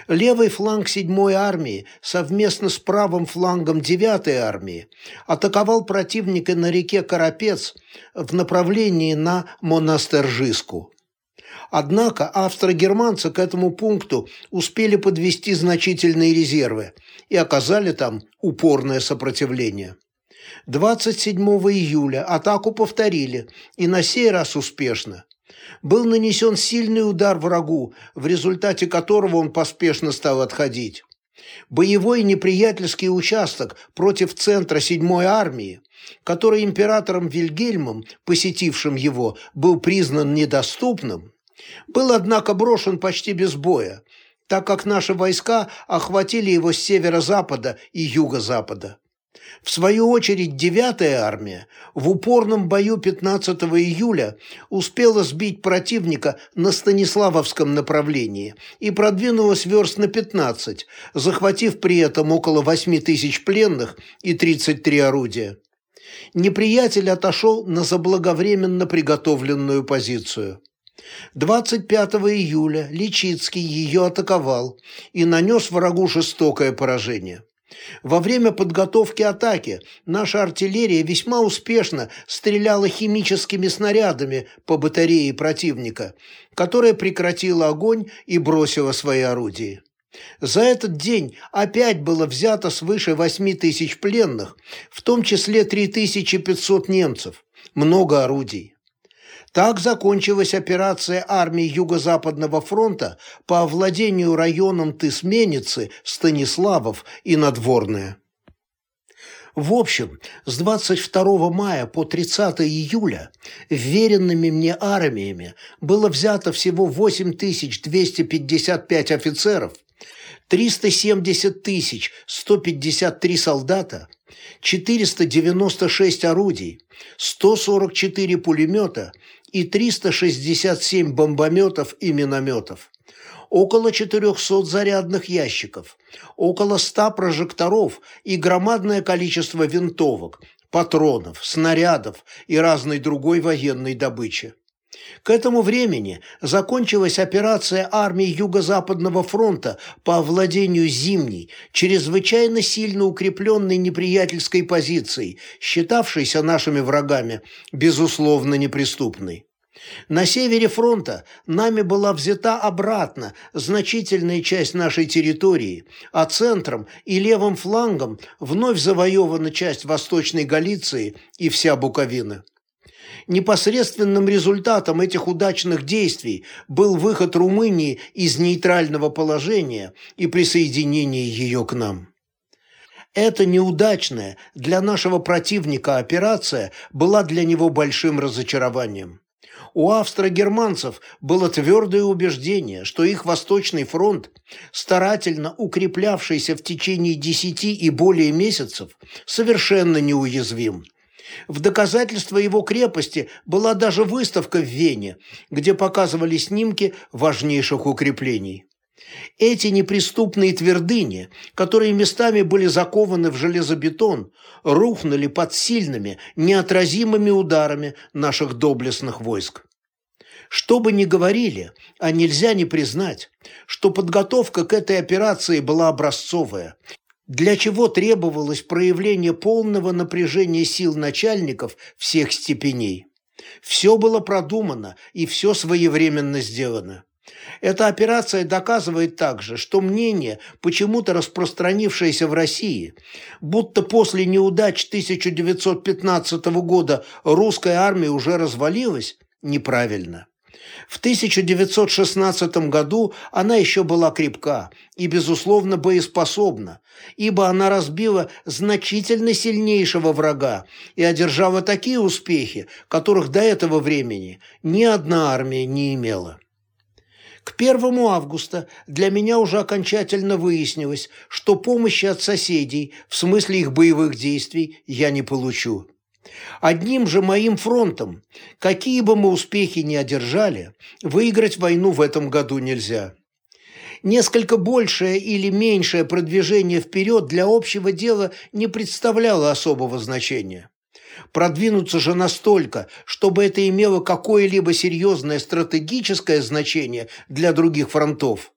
Левый фланг 7-й армии совместно с правым флангом 9-й армии атаковал противника на реке Карапец в направлении на Монастыржиску. Однако австро-германцы к этому пункту успели подвести значительные резервы и оказали там упорное сопротивление. 27 июля атаку повторили, и на сей раз успешно. Был нанесен сильный удар врагу, в результате которого он поспешно стал отходить. Боевой неприятельский участок против центра 7-й армии, который императором Вильгельмом, посетившим его, был признан недоступным, был, однако, брошен почти без боя, так как наши войска охватили его с северо-запада и юго-запада. В свою очередь, 9-я армия в упорном бою 15 июля успела сбить противника на Станиславовском направлении и продвинулась верст на 15, захватив при этом около 8 тысяч пленных и 33 орудия. Неприятель отошел на заблаговременно приготовленную позицию. 25 июля Личицкий ее атаковал и нанес врагу жестокое поражение. Во время подготовки атаки наша артиллерия весьма успешно стреляла химическими снарядами по батарее противника, которая прекратила огонь и бросила свои орудия. За этот день опять было взято свыше 8 тысяч пленных, в том числе 3500 немцев, много орудий. Так закончилась операция армии Юго-Западного фронта по овладению районом Тысменицы, Станиславов и Надворная. В общем, с 22 мая по 30 июля веренными мне армиями было взято всего 8255 офицеров, 370 тысяч 153 солдата, 496 орудий, 144 пулемета и 367 бомбометов и минометов, около 400 зарядных ящиков, около 100 прожекторов и громадное количество винтовок, патронов, снарядов и разной другой военной добычи. К этому времени закончилась операция армии Юго-Западного фронта по овладению Зимней, чрезвычайно сильно укрепленной неприятельской позицией, считавшейся нашими врагами, безусловно, неприступной. На севере фронта нами была взята обратно значительная часть нашей территории, а центром и левым флангом вновь завоевана часть Восточной Галиции и вся Буковина. Непосредственным результатом этих удачных действий был выход Румынии из нейтрального положения и присоединение ее к нам. Эта неудачная для нашего противника операция была для него большим разочарованием. У австро-германцев было твердое убеждение, что их Восточный фронт, старательно укреплявшийся в течение десяти и более месяцев, совершенно неуязвим. В доказательство его крепости была даже выставка в Вене, где показывали снимки важнейших укреплений. Эти неприступные твердыни, которые местами были закованы в железобетон, рухнули под сильными, неотразимыми ударами наших доблестных войск. Что бы ни говорили, а нельзя не признать, что подготовка к этой операции была образцовая, для чего требовалось проявление полного напряжения сил начальников всех степеней. Все было продумано и все своевременно сделано. Эта операция доказывает также, что мнение, почему-то распространившееся в России, будто после неудач 1915 года русская армия уже развалилась, неправильно. В 1916 году она еще была крепка и, безусловно, боеспособна, ибо она разбила значительно сильнейшего врага и одержала такие успехи, которых до этого времени ни одна армия не имела. К 1 августа для меня уже окончательно выяснилось, что помощи от соседей, в смысле их боевых действий, я не получу. Одним же моим фронтом, какие бы мы успехи ни одержали, выиграть войну в этом году нельзя. Несколько большее или меньшее продвижение вперед для общего дела не представляло особого значения. Продвинуться же настолько, чтобы это имело какое-либо серьезное стратегическое значение для других фронтов,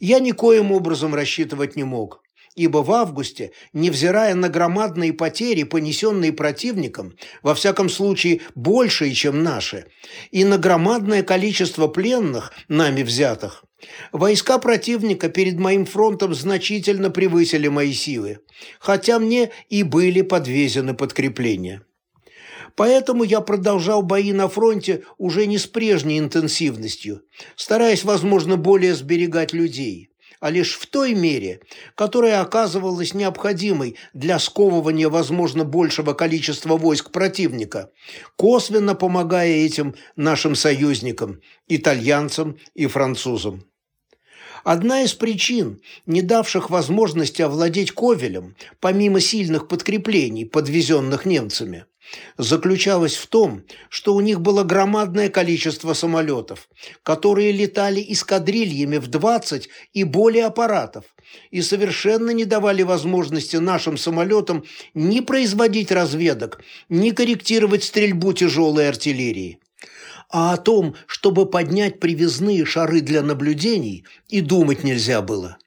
я никоим образом рассчитывать не мог ибо в августе, невзирая на громадные потери, понесенные противником, во всяком случае большие, чем наши, и на громадное количество пленных, нами взятых, войска противника перед моим фронтом значительно превысили мои силы, хотя мне и были подвезены подкрепления. Поэтому я продолжал бои на фронте уже не с прежней интенсивностью, стараясь, возможно, более сберегать людей а лишь в той мере, которая оказывалась необходимой для сковывания, возможно, большего количества войск противника, косвенно помогая этим нашим союзникам, итальянцам и французам. Одна из причин, не давших возможности овладеть Ковелем, помимо сильных подкреплений, подвезенных немцами, заключалась в том, что у них было громадное количество самолетов, которые летали эскадрильями в 20 и более аппаратов и совершенно не давали возможности нашим самолетам ни производить разведок, ни корректировать стрельбу тяжелой артиллерии. А о том, чтобы поднять привязные шары для наблюдений, и думать нельзя было.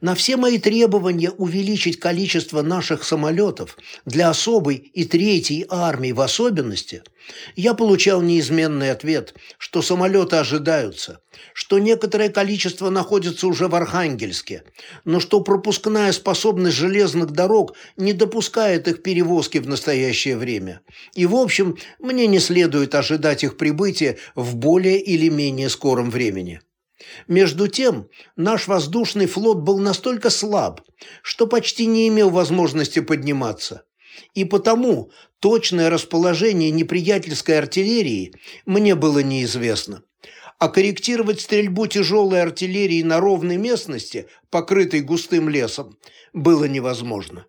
На все мои требования увеличить количество наших самолетов для особой и третьей армии в особенности, я получал неизменный ответ, что самолеты ожидаются, что некоторое количество находится уже в Архангельске, но что пропускная способность железных дорог не допускает их перевозки в настоящее время. И, в общем, мне не следует ожидать их прибытия в более или менее скором времени. Между тем, наш воздушный флот был настолько слаб, что почти не имел возможности подниматься. И потому точное расположение неприятельской артиллерии мне было неизвестно. А корректировать стрельбу тяжелой артиллерии на ровной местности, покрытой густым лесом, было невозможно.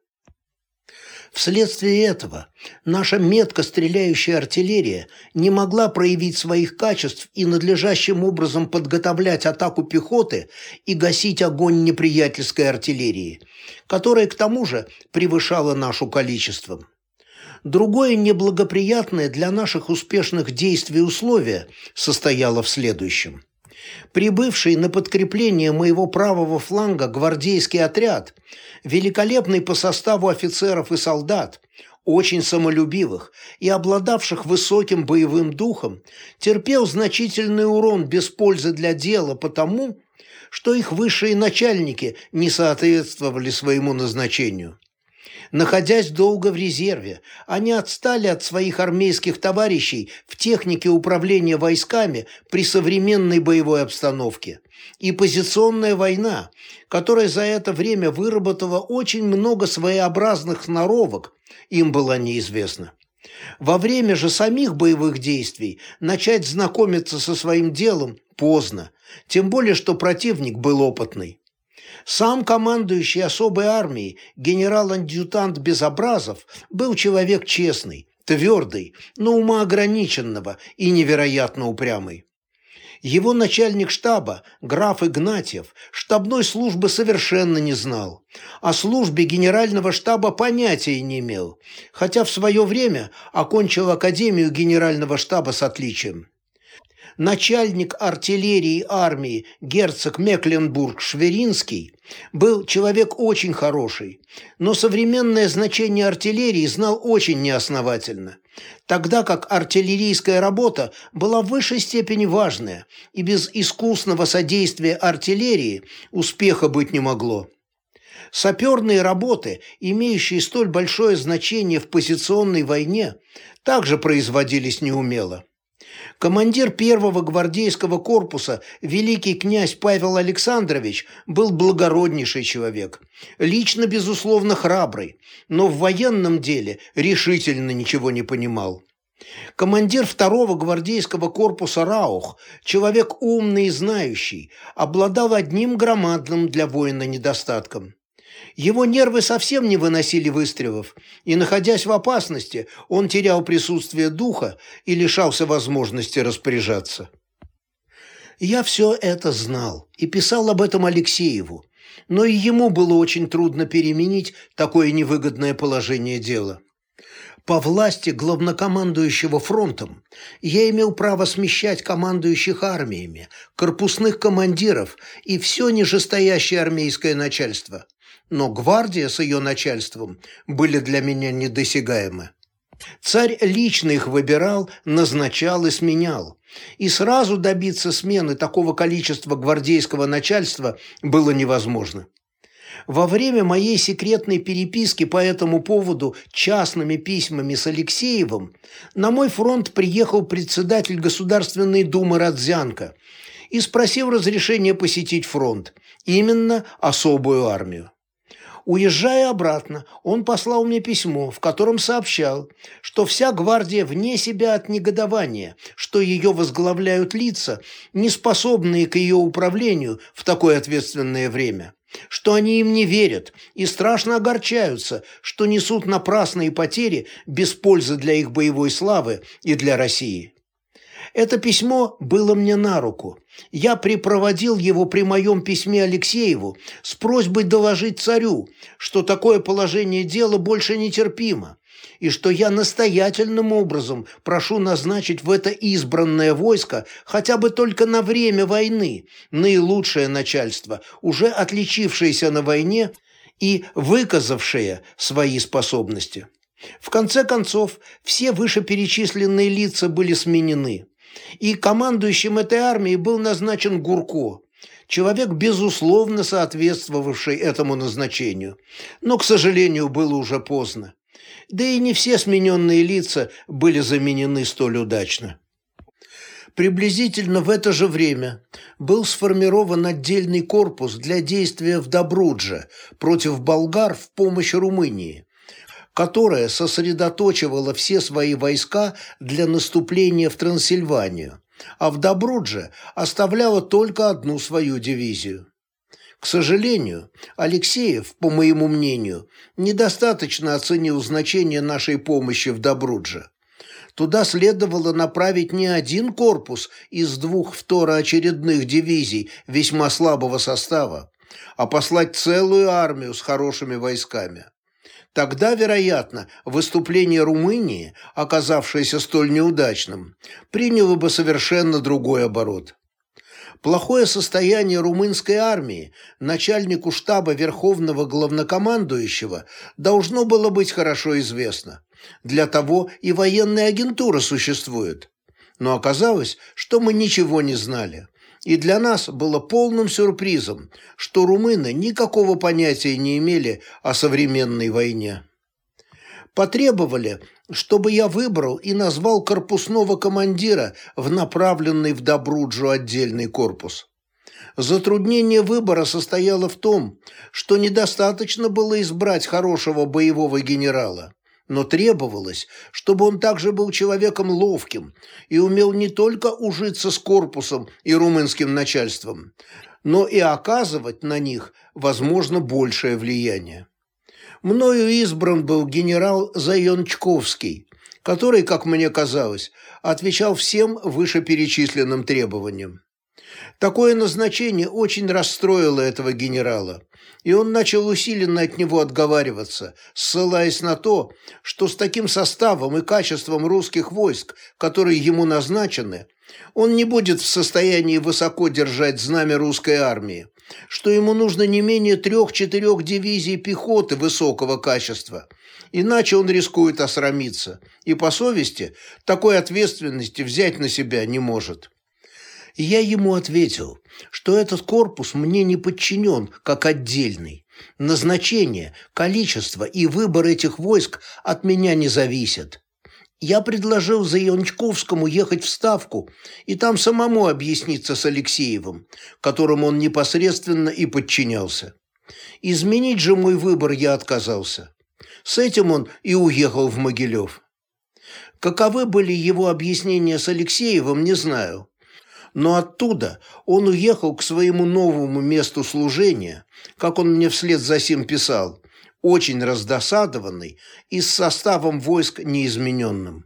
Вследствие этого наша метко стреляющая артиллерия не могла проявить своих качеств и надлежащим образом подготовлять атаку пехоты и гасить огонь неприятельской артиллерии, которая к тому же превышала нашу количеством. Другое неблагоприятное для наших успешных действий условие состояло в следующем – Прибывший на подкрепление моего правого фланга гвардейский отряд, великолепный по составу офицеров и солдат, очень самолюбивых и обладавших высоким боевым духом, терпел значительный урон без пользы для дела потому, что их высшие начальники не соответствовали своему назначению. Находясь долго в резерве, они отстали от своих армейских товарищей в технике управления войсками при современной боевой обстановке. И позиционная война, которая за это время выработала очень много своеобразных сноровок, им была неизвестна. Во время же самих боевых действий начать знакомиться со своим делом поздно, тем более что противник был опытный. Сам командующий особой армией генерал-адъютант Безобразов был человек честный, твердый, но умоограниченного и невероятно упрямый. Его начальник штаба, граф Игнатьев, штабной службы совершенно не знал. О службе генерального штаба понятия не имел, хотя в свое время окончил Академию генерального штаба с отличием начальник артиллерии армии герцог Мекленбург-Шверинский был человек очень хороший, но современное значение артиллерии знал очень неосновательно, тогда как артиллерийская работа была в высшей степени важная, и без искусного содействия артиллерии успеха быть не могло. Саперные работы, имеющие столь большое значение в позиционной войне, также производились неумело. Командир первого гвардейского корпуса, великий князь Павел Александрович, был благороднейший человек, лично, безусловно, храбрый, но в военном деле решительно ничего не понимал. Командир второго гвардейского корпуса Раух, человек умный и знающий, обладал одним громадным для воина недостатком. Его нервы совсем не выносили выстрелов, и, находясь в опасности, он терял присутствие духа и лишался возможности распоряжаться. Я все это знал и писал об этом Алексееву, но и ему было очень трудно переменить такое невыгодное положение дела. По власти главнокомандующего фронтом я имел право смещать командующих армиями, корпусных командиров и все нижестоящее армейское начальство но гвардия с ее начальством были для меня недосягаемы. Царь лично их выбирал, назначал и сменял. И сразу добиться смены такого количества гвардейского начальства было невозможно. Во время моей секретной переписки по этому поводу частными письмами с Алексеевым на мой фронт приехал председатель Государственной Думы Радзянко и спросил разрешения посетить фронт, именно особую армию. Уезжая обратно, он послал мне письмо, в котором сообщал, что вся гвардия вне себя от негодования, что ее возглавляют лица, не способные к ее управлению в такое ответственное время что они им не верят и страшно огорчаются, что несут напрасные потери без пользы для их боевой славы и для России. Это письмо было мне на руку. Я припроводил его при моем письме Алексееву с просьбой доложить царю, что такое положение дела больше нетерпимо, и что я настоятельным образом прошу назначить в это избранное войско хотя бы только на время войны наилучшее начальство, уже отличившееся на войне и выказавшее свои способности. В конце концов, все вышеперечисленные лица были сменены и командующим этой армией был назначен Гурко, человек, безусловно соответствовавший этому назначению, но, к сожалению, было уже поздно. Да и не все смененные лица были заменены столь удачно. Приблизительно в это же время был сформирован отдельный корпус для действия в Добрудже против болгар в помощь Румынии, которая сосредоточивала все свои войска для наступления в Трансильванию, а в Добрудже оставляла только одну свою дивизию. К сожалению, Алексеев, по моему мнению, недостаточно оценил значение нашей помощи в Добрудже. Туда следовало направить не один корпус из двух второочередных дивизий весьма слабого состава, а послать целую армию с хорошими войсками. Тогда, вероятно, выступление Румынии, оказавшееся столь неудачным, приняло бы совершенно другой оборот. Плохое состояние румынской армии начальнику штаба Верховного Главнокомандующего должно было быть хорошо известно. Для того и военная агентура существует. Но оказалось, что мы ничего не знали. И для нас было полным сюрпризом, что румыны никакого понятия не имели о современной войне. потребовали, чтобы я выбрал и назвал корпусного командира в направленный в Добруджу отдельный корпус. Затруднение выбора состояло в том, что недостаточно было избрать хорошего боевого генерала, но требовалось, чтобы он также был человеком ловким и умел не только ужиться с корпусом и румынским начальством, но и оказывать на них, возможно, большее влияние. Мною избран был генерал Заянчковский, который, как мне казалось, отвечал всем вышеперечисленным требованиям. Такое назначение очень расстроило этого генерала, и он начал усиленно от него отговариваться, ссылаясь на то, что с таким составом и качеством русских войск, которые ему назначены, он не будет в состоянии высоко держать знамя русской армии, что ему нужно не менее трех-четырех дивизий пехоты высокого качества, иначе он рискует осрамиться, и по совести такой ответственности взять на себя не может. Я ему ответил, что этот корпус мне не подчинен как отдельный. Назначение, количество и выбор этих войск от меня не зависят. Я предложил Заянчковскому ехать в Ставку и там самому объясниться с Алексеевым, которому он непосредственно и подчинялся. Изменить же мой выбор я отказался. С этим он и уехал в Могилев. Каковы были его объяснения с Алексеевым, не знаю но оттуда он уехал к своему новому месту служения, как он мне вслед за сим писал, очень раздосадованный и с составом войск неизмененным.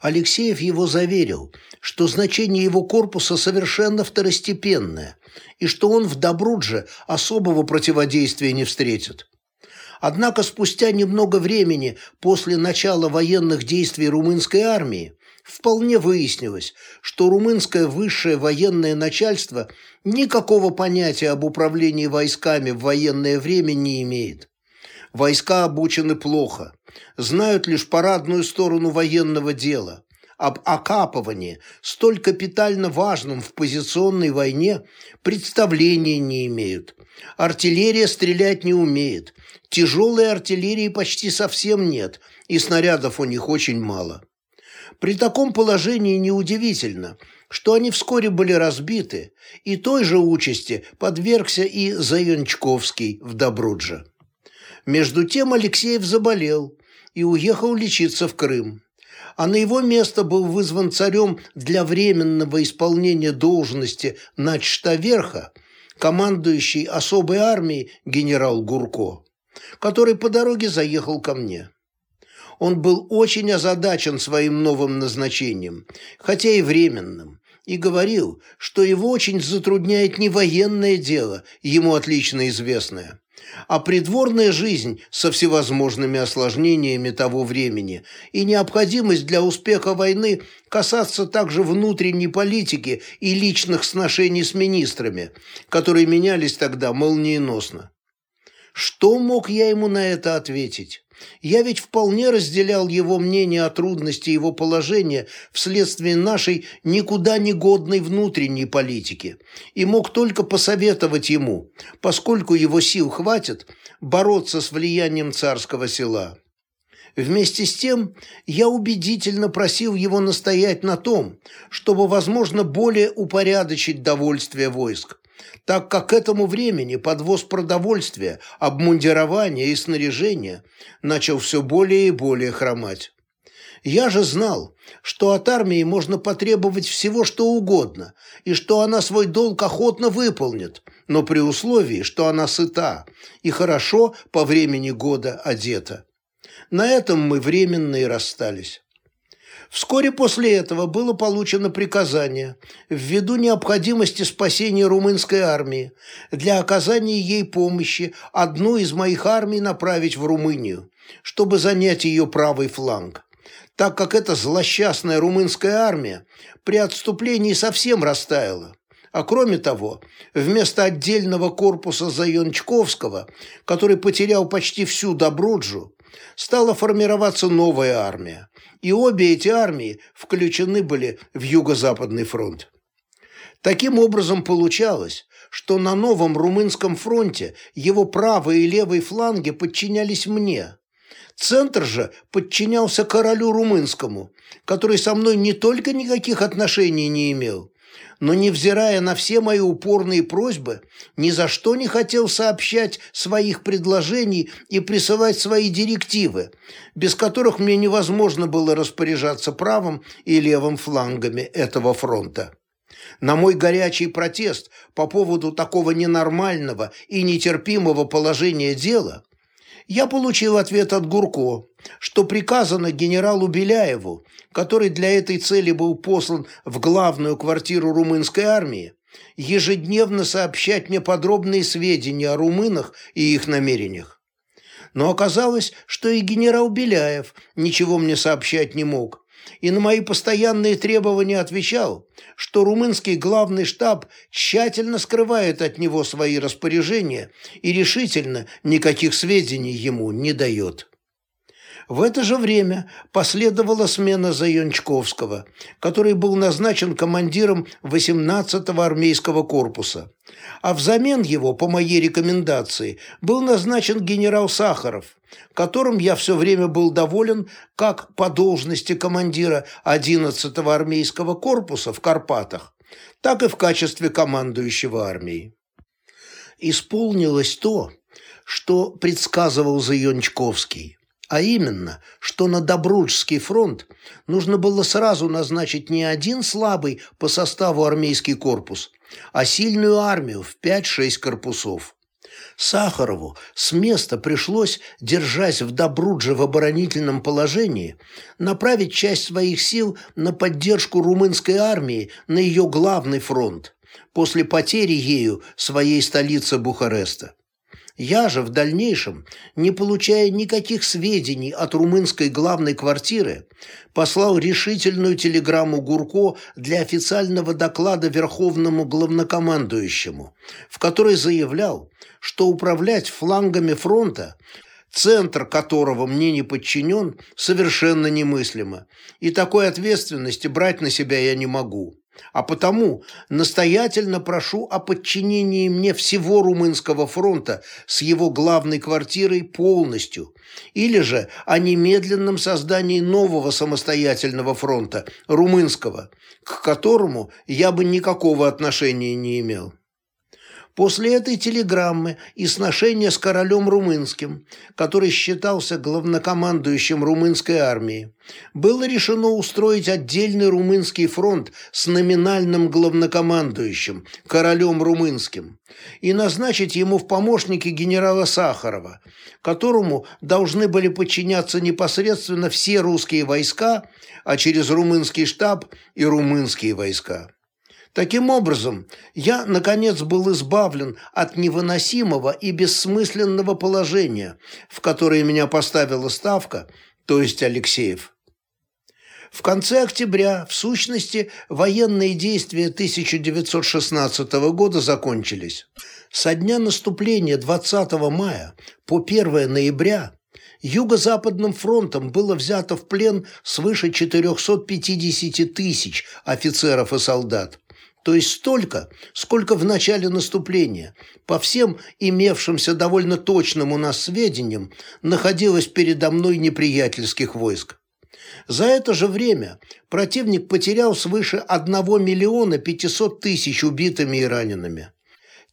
Алексеев его заверил, что значение его корпуса совершенно второстепенное и что он в Добрудже особого противодействия не встретит. Однако спустя немного времени после начала военных действий румынской армии вполне выяснилось, что румынское высшее военное начальство никакого понятия об управлении войсками в военное время не имеет. Войска обучены плохо, знают лишь парадную сторону военного дела. Об окапывании, столь капитально важном в позиционной войне, представления не имеют. Артиллерия стрелять не умеет. Тяжелой артиллерии почти совсем нет, и снарядов у них очень мало. При таком положении неудивительно, что они вскоре были разбиты, и той же участи подвергся и Заянчковский в Добрудже. Между тем Алексеев заболел и уехал лечиться в Крым, а на его место был вызван царем для временного исполнения должности начштаверха командующий особой армией генерал Гурко, который по дороге заехал ко мне он был очень озадачен своим новым назначением, хотя и временным, и говорил, что его очень затрудняет не военное дело, ему отлично известное, а придворная жизнь со всевозможными осложнениями того времени и необходимость для успеха войны касаться также внутренней политики и личных сношений с министрами, которые менялись тогда молниеносно. Что мог я ему на это ответить? Я ведь вполне разделял его мнение о трудности его положения вследствие нашей никуда не годной внутренней политики и мог только посоветовать ему, поскольку его сил хватит, бороться с влиянием царского села. Вместе с тем я убедительно просил его настоять на том, чтобы, возможно, более упорядочить довольствие войск, так как к этому времени подвоз продовольствия, обмундирования и снаряжения начал все более и более хромать. Я же знал, что от армии можно потребовать всего, что угодно, и что она свой долг охотно выполнит, но при условии, что она сыта и хорошо по времени года одета. На этом мы временно и расстались. Вскоре после этого было получено приказание ввиду необходимости спасения румынской армии для оказания ей помощи одну из моих армий направить в Румынию, чтобы занять ее правый фланг, так как эта злосчастная румынская армия при отступлении совсем растаяла. А кроме того, вместо отдельного корпуса Заянчковского, который потерял почти всю Добруджу, стала формироваться новая армия, и обе эти армии включены были в Юго-Западный фронт. Таким образом получалось, что на новом румынском фронте его правый и левый фланги подчинялись мне, Центр же подчинялся королю румынскому, который со мной не только никаких отношений не имел, но, невзирая на все мои упорные просьбы, ни за что не хотел сообщать своих предложений и присылать свои директивы, без которых мне невозможно было распоряжаться правым и левым флангами этого фронта. На мой горячий протест по поводу такого ненормального и нетерпимого положения дела я получил ответ от Гурко, что приказано генералу Беляеву, который для этой цели был послан в главную квартиру румынской армии, ежедневно сообщать мне подробные сведения о румынах и их намерениях. Но оказалось, что и генерал Беляев ничего мне сообщать не мог, и на мои постоянные требования отвечал, что румынский главный штаб тщательно скрывает от него свои распоряжения и решительно никаких сведений ему не дает. В это же время последовала смена Заянчковского, который был назначен командиром 18-го армейского корпуса, а взамен его, по моей рекомендации, был назначен генерал Сахаров, которым я все время был доволен как по должности командира 11-го армейского корпуса в Карпатах, так и в качестве командующего армией. Исполнилось то, что предсказывал Заянчковский. А именно, что на Добруджский фронт нужно было сразу назначить не один слабый по составу армейский корпус, а сильную армию в 5-6 корпусов. Сахарову с места пришлось, держась в Добрудже в оборонительном положении, направить часть своих сил на поддержку румынской армии на ее главный фронт после потери ею своей столицы Бухареста. Я же в дальнейшем, не получая никаких сведений от румынской главной квартиры, послал решительную телеграмму Гурко для официального доклада Верховному главнокомандующему, в которой заявлял, что управлять флангами фронта центр которого мне не подчинен, совершенно немыслимо, и такой ответственности брать на себя я не могу. А потому настоятельно прошу о подчинении мне всего Румынского фронта с его главной квартирой полностью, или же о немедленном создании нового самостоятельного фронта, Румынского, к которому я бы никакого отношения не имел. После этой телеграммы и сношения с королем румынским, который считался главнокомандующим румынской армии, было решено устроить отдельный румынский фронт с номинальным главнокомандующим, королем румынским, и назначить ему в помощники генерала Сахарова, которому должны были подчиняться непосредственно все русские войска, а через румынский штаб и румынские войска. Таким образом, я, наконец, был избавлен от невыносимого и бессмысленного положения, в которое меня поставила Ставка, то есть Алексеев. В конце октября, в сущности, военные действия 1916 года закончились. Со дня наступления 20 мая по 1 ноября Юго-Западным фронтом было взято в плен свыше 450 тысяч офицеров и солдат то есть столько, сколько в начале наступления, по всем имевшимся довольно точным у нас сведениям, находилось передо мной неприятельских войск. За это же время противник потерял свыше 1 миллиона 500 тысяч убитыми и ранеными.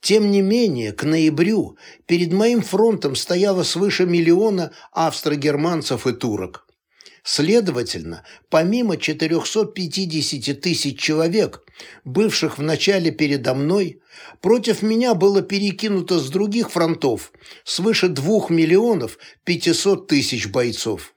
Тем не менее, к ноябрю перед моим фронтом стояло свыше миллиона австро-германцев и турок. Следовательно, помимо 450 тысяч человек, бывших в начале передо мной, против меня было перекинуто с других фронтов свыше 2 миллионов 500 тысяч бойцов.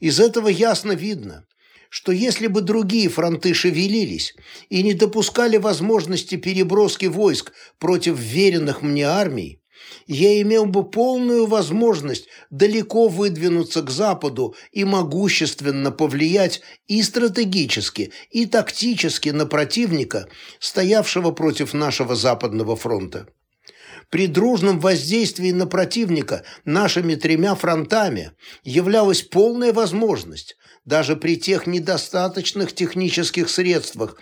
Из этого ясно видно, что если бы другие фронты шевелились и не допускали возможности переброски войск против веренных мне армий, я имел бы полную возможность далеко выдвинуться к Западу и могущественно повлиять и стратегически, и тактически на противника, стоявшего против нашего Западного фронта. При дружном воздействии на противника нашими тремя фронтами являлась полная возможность, даже при тех недостаточных технических средствах,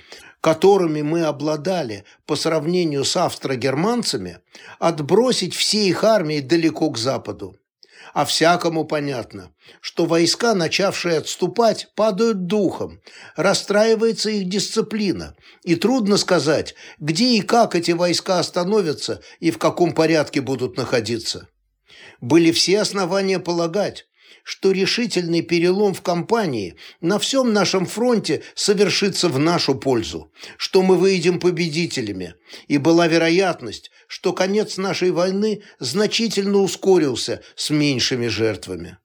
которыми мы обладали по сравнению с австро-германцами, отбросить все их армии далеко к западу. а всякому понятно, что войска, начавшие отступать, падают духом, расстраивается их дисциплина, и трудно сказать, где и как эти войска остановятся и в каком порядке будут находиться. Были все основания полагать, что решительный перелом в кампании на всем нашем фронте совершится в нашу пользу, что мы выйдем победителями, и была вероятность, что конец нашей войны значительно ускорился с меньшими жертвами.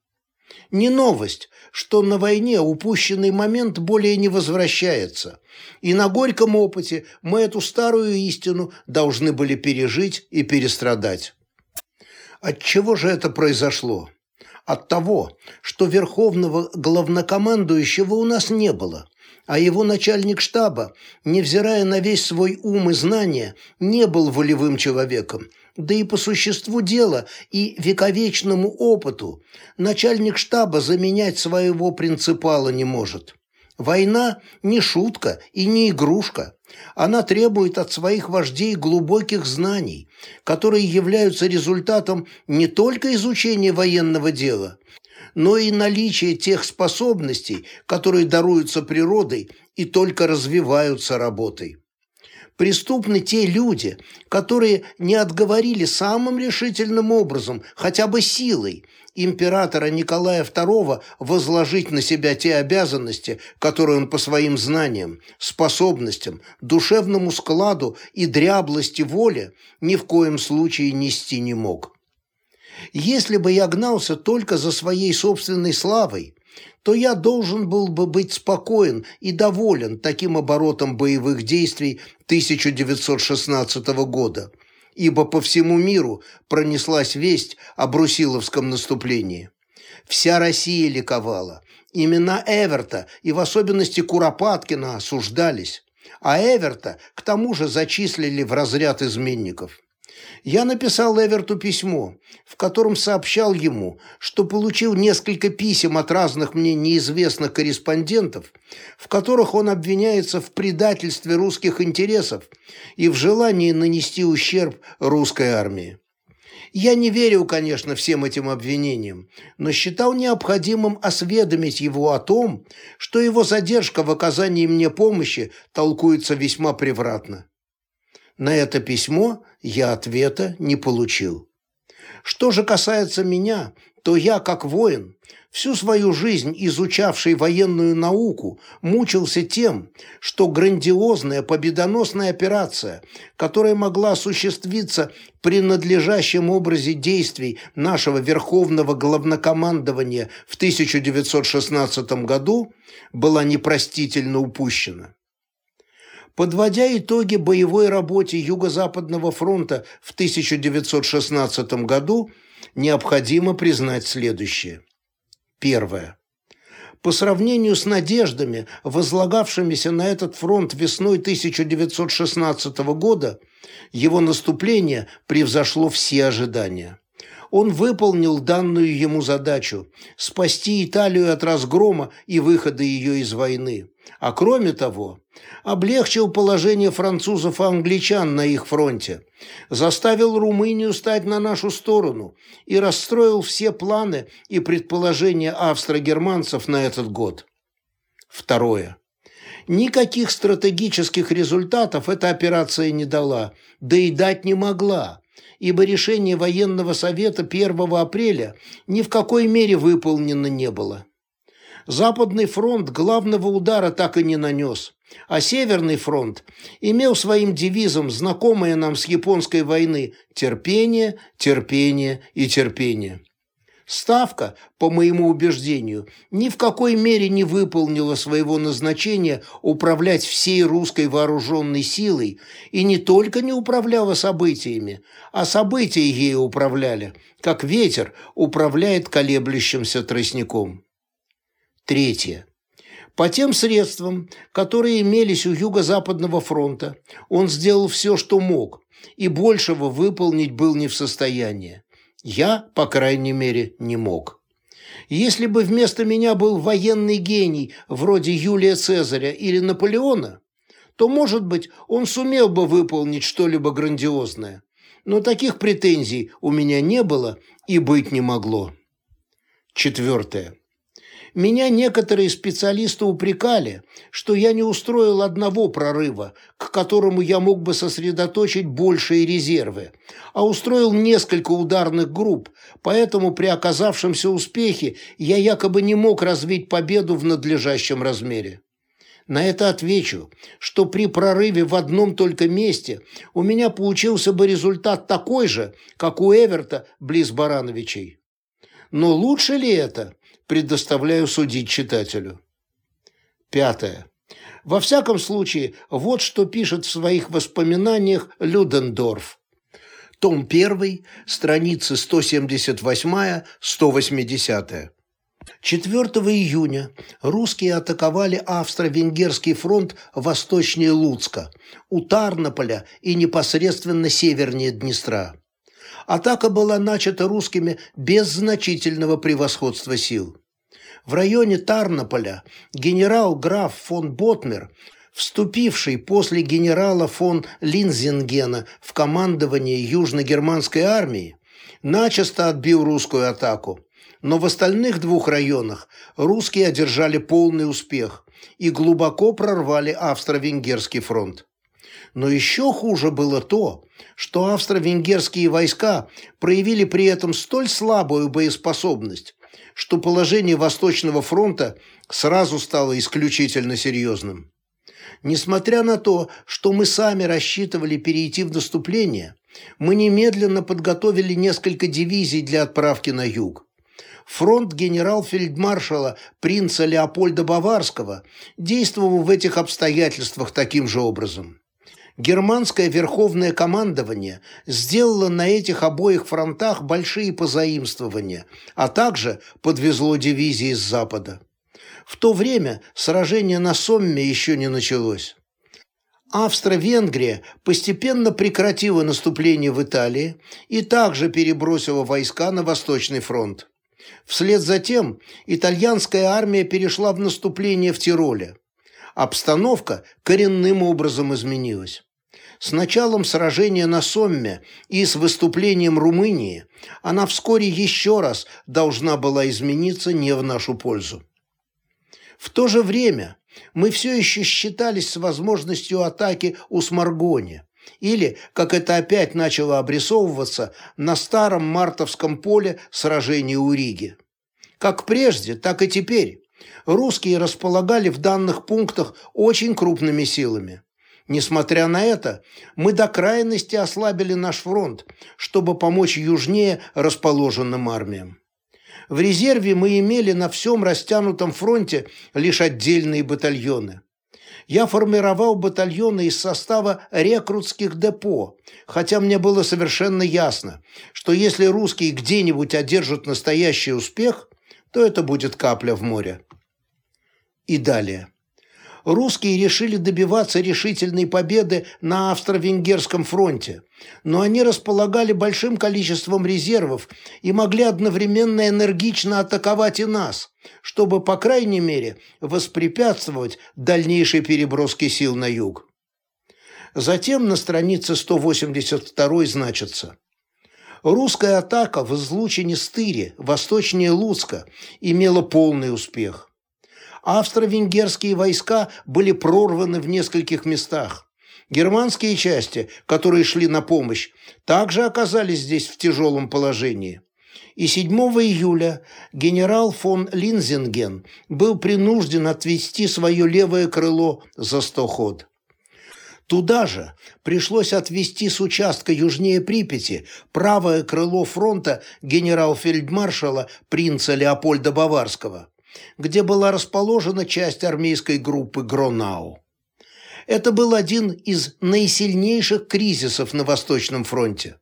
Не новость, что на войне упущенный момент более не возвращается, и на горьком опыте мы эту старую истину должны были пережить и перестрадать. От чего же это произошло? От того, что верховного главнокомандующего у нас не было, а его начальник штаба, невзирая на весь свой ум и знания, не был волевым человеком, да и по существу дела и вековечному опыту начальник штаба заменять своего принципала не может. Война не шутка и не игрушка. Она требует от своих вождей глубоких знаний, которые являются результатом не только изучения военного дела, но и наличия тех способностей, которые даруются природой и только развиваются работой. Преступны те люди, которые не отговорили самым решительным образом, хотя бы силой, императора Николая II возложить на себя те обязанности, которые он по своим знаниям, способностям, душевному складу и дряблости воли ни в коем случае нести не мог. Если бы я гнался только за своей собственной славой, то я должен был бы быть спокоен и доволен таким оборотом боевых действий 1916 года, ибо по всему миру пронеслась весть о брусиловском наступлении. Вся Россия ликовала. Имена Эверта и в особенности Куропаткина осуждались, а Эверта к тому же зачислили в разряд изменников. Я написал Эверту письмо, в котором сообщал ему, что получил несколько писем от разных мне неизвестных корреспондентов, в которых он обвиняется в предательстве русских интересов и в желании нанести ущерб русской армии. Я не верил, конечно, всем этим обвинениям, но считал необходимым осведомить его о том, что его задержка в оказании мне помощи толкуется весьма превратно. На это письмо я ответа не получил. Что же касается меня, то я, как воин, всю свою жизнь изучавший военную науку, мучился тем, что грандиозная победоносная операция, которая могла осуществиться при надлежащем образе действий нашего Верховного Главнокомандования в 1916 году, была непростительно упущена. Подводя итоги боевой работе Юго-Западного фронта в 1916 году, необходимо признать следующее. Первое. По сравнению с надеждами, возлагавшимися на этот фронт весной 1916 года, его наступление превзошло все ожидания он выполнил данную ему задачу – спасти Италию от разгрома и выхода ее из войны. А кроме того, облегчил положение французов и англичан на их фронте, заставил Румынию стать на нашу сторону и расстроил все планы и предположения австро-германцев на этот год. Второе. Никаких стратегических результатов эта операция не дала, да и дать не могла, ибо решение военного совета 1 апреля ни в какой мере выполнено не было. Западный фронт главного удара так и не нанес, а Северный фронт имел своим девизом знакомое нам с японской войны «терпение, терпение и терпение». Ставка, по моему убеждению, ни в какой мере не выполнила своего назначения управлять всей русской вооруженной силой и не только не управляла событиями, а события ею управляли, как ветер управляет колеблющимся тростником. Третье. По тем средствам, которые имелись у Юго-Западного фронта, он сделал все, что мог, и большего выполнить был не в состоянии. Я, по крайней мере, не мог. Если бы вместо меня был военный гений вроде Юлия Цезаря или Наполеона, то, может быть, он сумел бы выполнить что-либо грандиозное. Но таких претензий у меня не было и быть не могло. Четвертое. Меня некоторые специалисты упрекали, что я не устроил одного прорыва, к которому я мог бы сосредоточить большие резервы, а устроил несколько ударных групп, поэтому при оказавшемся успехе я якобы не мог развить победу в надлежащем размере. На это отвечу, что при прорыве в одном только месте у меня получился бы результат такой же, как у Эверта близ Барановичей. Но лучше ли это, предоставляю судить читателю. Пятое. Во всяком случае, вот что пишет в своих воспоминаниях Людендорф. Том 1, страницы 178-180. 4 июня русские атаковали Австро-Венгерский фронт восточнее Луцка, у Тарнополя и непосредственно севернее Днестра. Атака была начата русскими без значительного превосходства сил. В районе Тарнополя генерал-граф фон Ботмер, вступивший после генерала фон Линзенгена в командование южно-германской армии, начисто отбил русскую атаку, но в остальных двух районах русские одержали полный успех и глубоко прорвали Австро-Венгерский фронт. Но еще хуже было то, что австро-венгерские войска проявили при этом столь слабую боеспособность, что положение Восточного фронта сразу стало исключительно серьезным. Несмотря на то, что мы сами рассчитывали перейти в наступление, мы немедленно подготовили несколько дивизий для отправки на юг. Фронт генерал-фельдмаршала принца Леопольда Баварского действовал в этих обстоятельствах таким же образом германское верховное командование сделало на этих обоих фронтах большие позаимствования, а также подвезло дивизии с запада. В то время сражение на Сомме еще не началось. Австро-Венгрия постепенно прекратила наступление в Италии и также перебросила войска на Восточный фронт. Вслед за тем итальянская армия перешла в наступление в Тироле. Обстановка коренным образом изменилась. С началом сражения на Сомме и с выступлением Румынии она вскоре еще раз должна была измениться не в нашу пользу. В то же время мы все еще считались с возможностью атаки у Сморгоне, или, как это опять начало обрисовываться, на старом мартовском поле сражения у Риги. Как прежде, так и теперь русские располагали в данных пунктах очень крупными силами. Несмотря на это, мы до крайности ослабили наш фронт, чтобы помочь южнее расположенным армиям. В резерве мы имели на всем растянутом фронте лишь отдельные батальоны. Я формировал батальоны из состава рекрутских депо, хотя мне было совершенно ясно, что если русские где-нибудь одержат настоящий успех, то это будет капля в море. И далее русские решили добиваться решительной победы на Австро-Венгерском фронте, но они располагали большим количеством резервов и могли одновременно энергично атаковать и нас, чтобы, по крайней мере, воспрепятствовать дальнейшей переброске сил на юг. Затем на странице 182 значится. Русская атака в излучине Стыре, восточнее Луцка, имела полный успех австро-венгерские войска были прорваны в нескольких местах. Германские части, которые шли на помощь, также оказались здесь в тяжелом положении. И 7 июля генерал фон Линзенген был принужден отвести свое левое крыло за сто ход. Туда же пришлось отвести с участка южнее Припяти правое крыло фронта генерал-фельдмаршала принца Леопольда Баварского где была расположена часть армейской группы Гронау. Это был один из наисильнейших кризисов на Восточном фронте.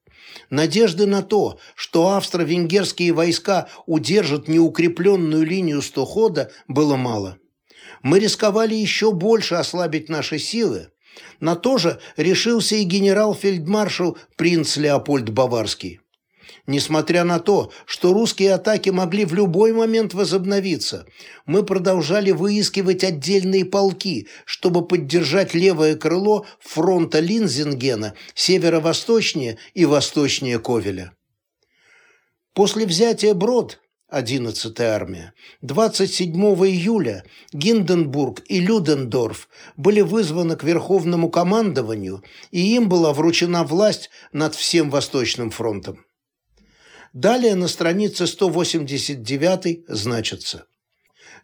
Надежды на то, что австро-венгерские войска удержат неукрепленную линию стохода, было мало. Мы рисковали еще больше ослабить наши силы. На то же решился и генерал-фельдмаршал принц Леопольд Баварский. Несмотря на то, что русские атаки могли в любой момент возобновиться, мы продолжали выискивать отдельные полки, чтобы поддержать левое крыло фронта Линзенгена северо-восточнее и восточнее Ковеля. После взятия Брод 11-я армия, 27 июля Гинденбург и Людендорф были вызваны к Верховному командованию, и им была вручена власть над всем Восточным фронтом. Далее на странице 189 значится.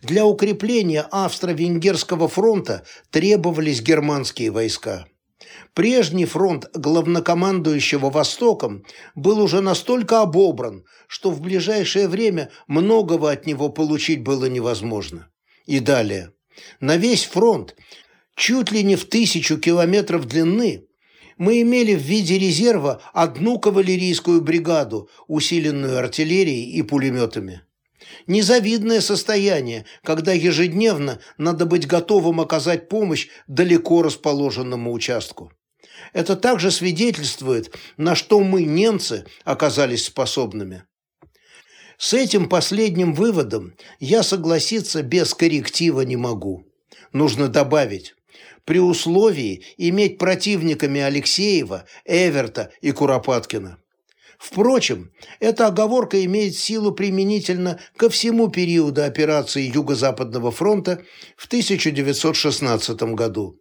Для укрепления Австро-Венгерского фронта требовались германские войска. Прежний фронт главнокомандующего Востоком был уже настолько обобран, что в ближайшее время многого от него получить было невозможно. И далее. На весь фронт, чуть ли не в тысячу километров длины, мы имели в виде резерва одну кавалерийскую бригаду, усиленную артиллерией и пулеметами. Незавидное состояние, когда ежедневно надо быть готовым оказать помощь далеко расположенному участку. Это также свидетельствует, на что мы, немцы, оказались способными. С этим последним выводом я согласиться без корректива не могу. Нужно добавить, при условии иметь противниками Алексеева, Эверта и Куропаткина. Впрочем, эта оговорка имеет силу применительно ко всему периоду операции Юго-Западного фронта в 1916 году.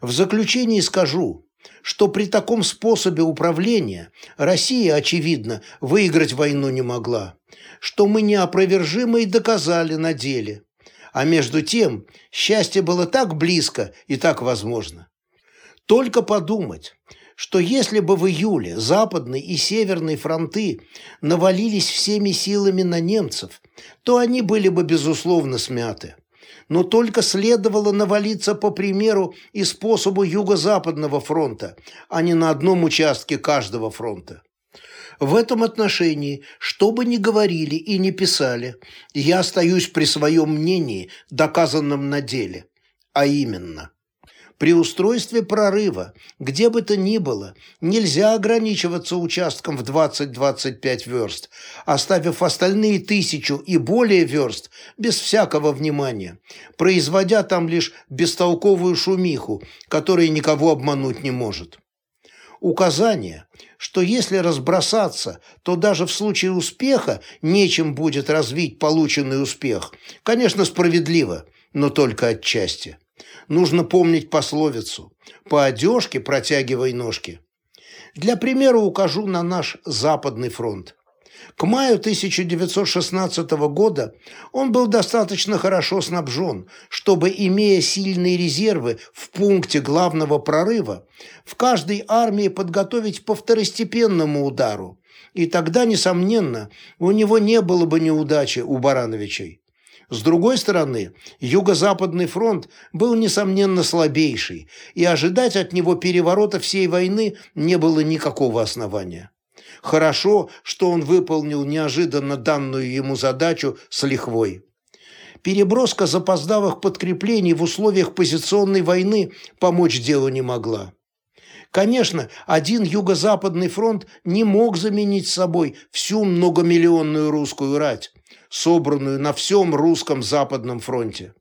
В заключении скажу, что при таком способе управления Россия, очевидно, выиграть войну не могла, что мы неопровержимо и доказали на деле. А между тем, счастье было так близко и так возможно. Только подумать, что если бы в июле Западный и Северный фронты навалились всеми силами на немцев, то они были бы, безусловно, смяты. Но только следовало навалиться по примеру и способу Юго-Западного фронта, а не на одном участке каждого фронта. В этом отношении, что бы ни говорили и ни писали, я остаюсь при своем мнении, доказанном на деле, а именно – при устройстве прорыва, где бы то ни было, нельзя ограничиваться участком в 20-25 верст, оставив остальные тысячу и более верст без всякого внимания, производя там лишь бестолковую шумиху, которая никого обмануть не может. Указание, что если разбросаться, то даже в случае успеха нечем будет развить полученный успех, конечно, справедливо, но только отчасти нужно помнить пословицу «по одежке протягивай ножки». Для примера укажу на наш Западный фронт. К маю 1916 года он был достаточно хорошо снабжен, чтобы, имея сильные резервы в пункте главного прорыва, в каждой армии подготовить по второстепенному удару, и тогда, несомненно, у него не было бы неудачи у Барановичей. С другой стороны, Юго-Западный фронт был, несомненно, слабейший, и ожидать от него переворота всей войны не было никакого основания. Хорошо, что он выполнил неожиданно данную ему задачу с лихвой. Переброска запоздавых подкреплений в условиях позиционной войны помочь делу не могла. Конечно, один юго-западный фронт не мог заменить собой всю многомиллионную русскую рать, собранную на всем русском западном фронте.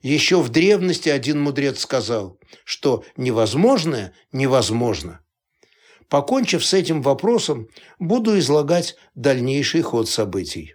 Еще в древности один мудрец сказал, что невозможное невозможно. Покончив с этим вопросом, буду излагать дальнейший ход событий.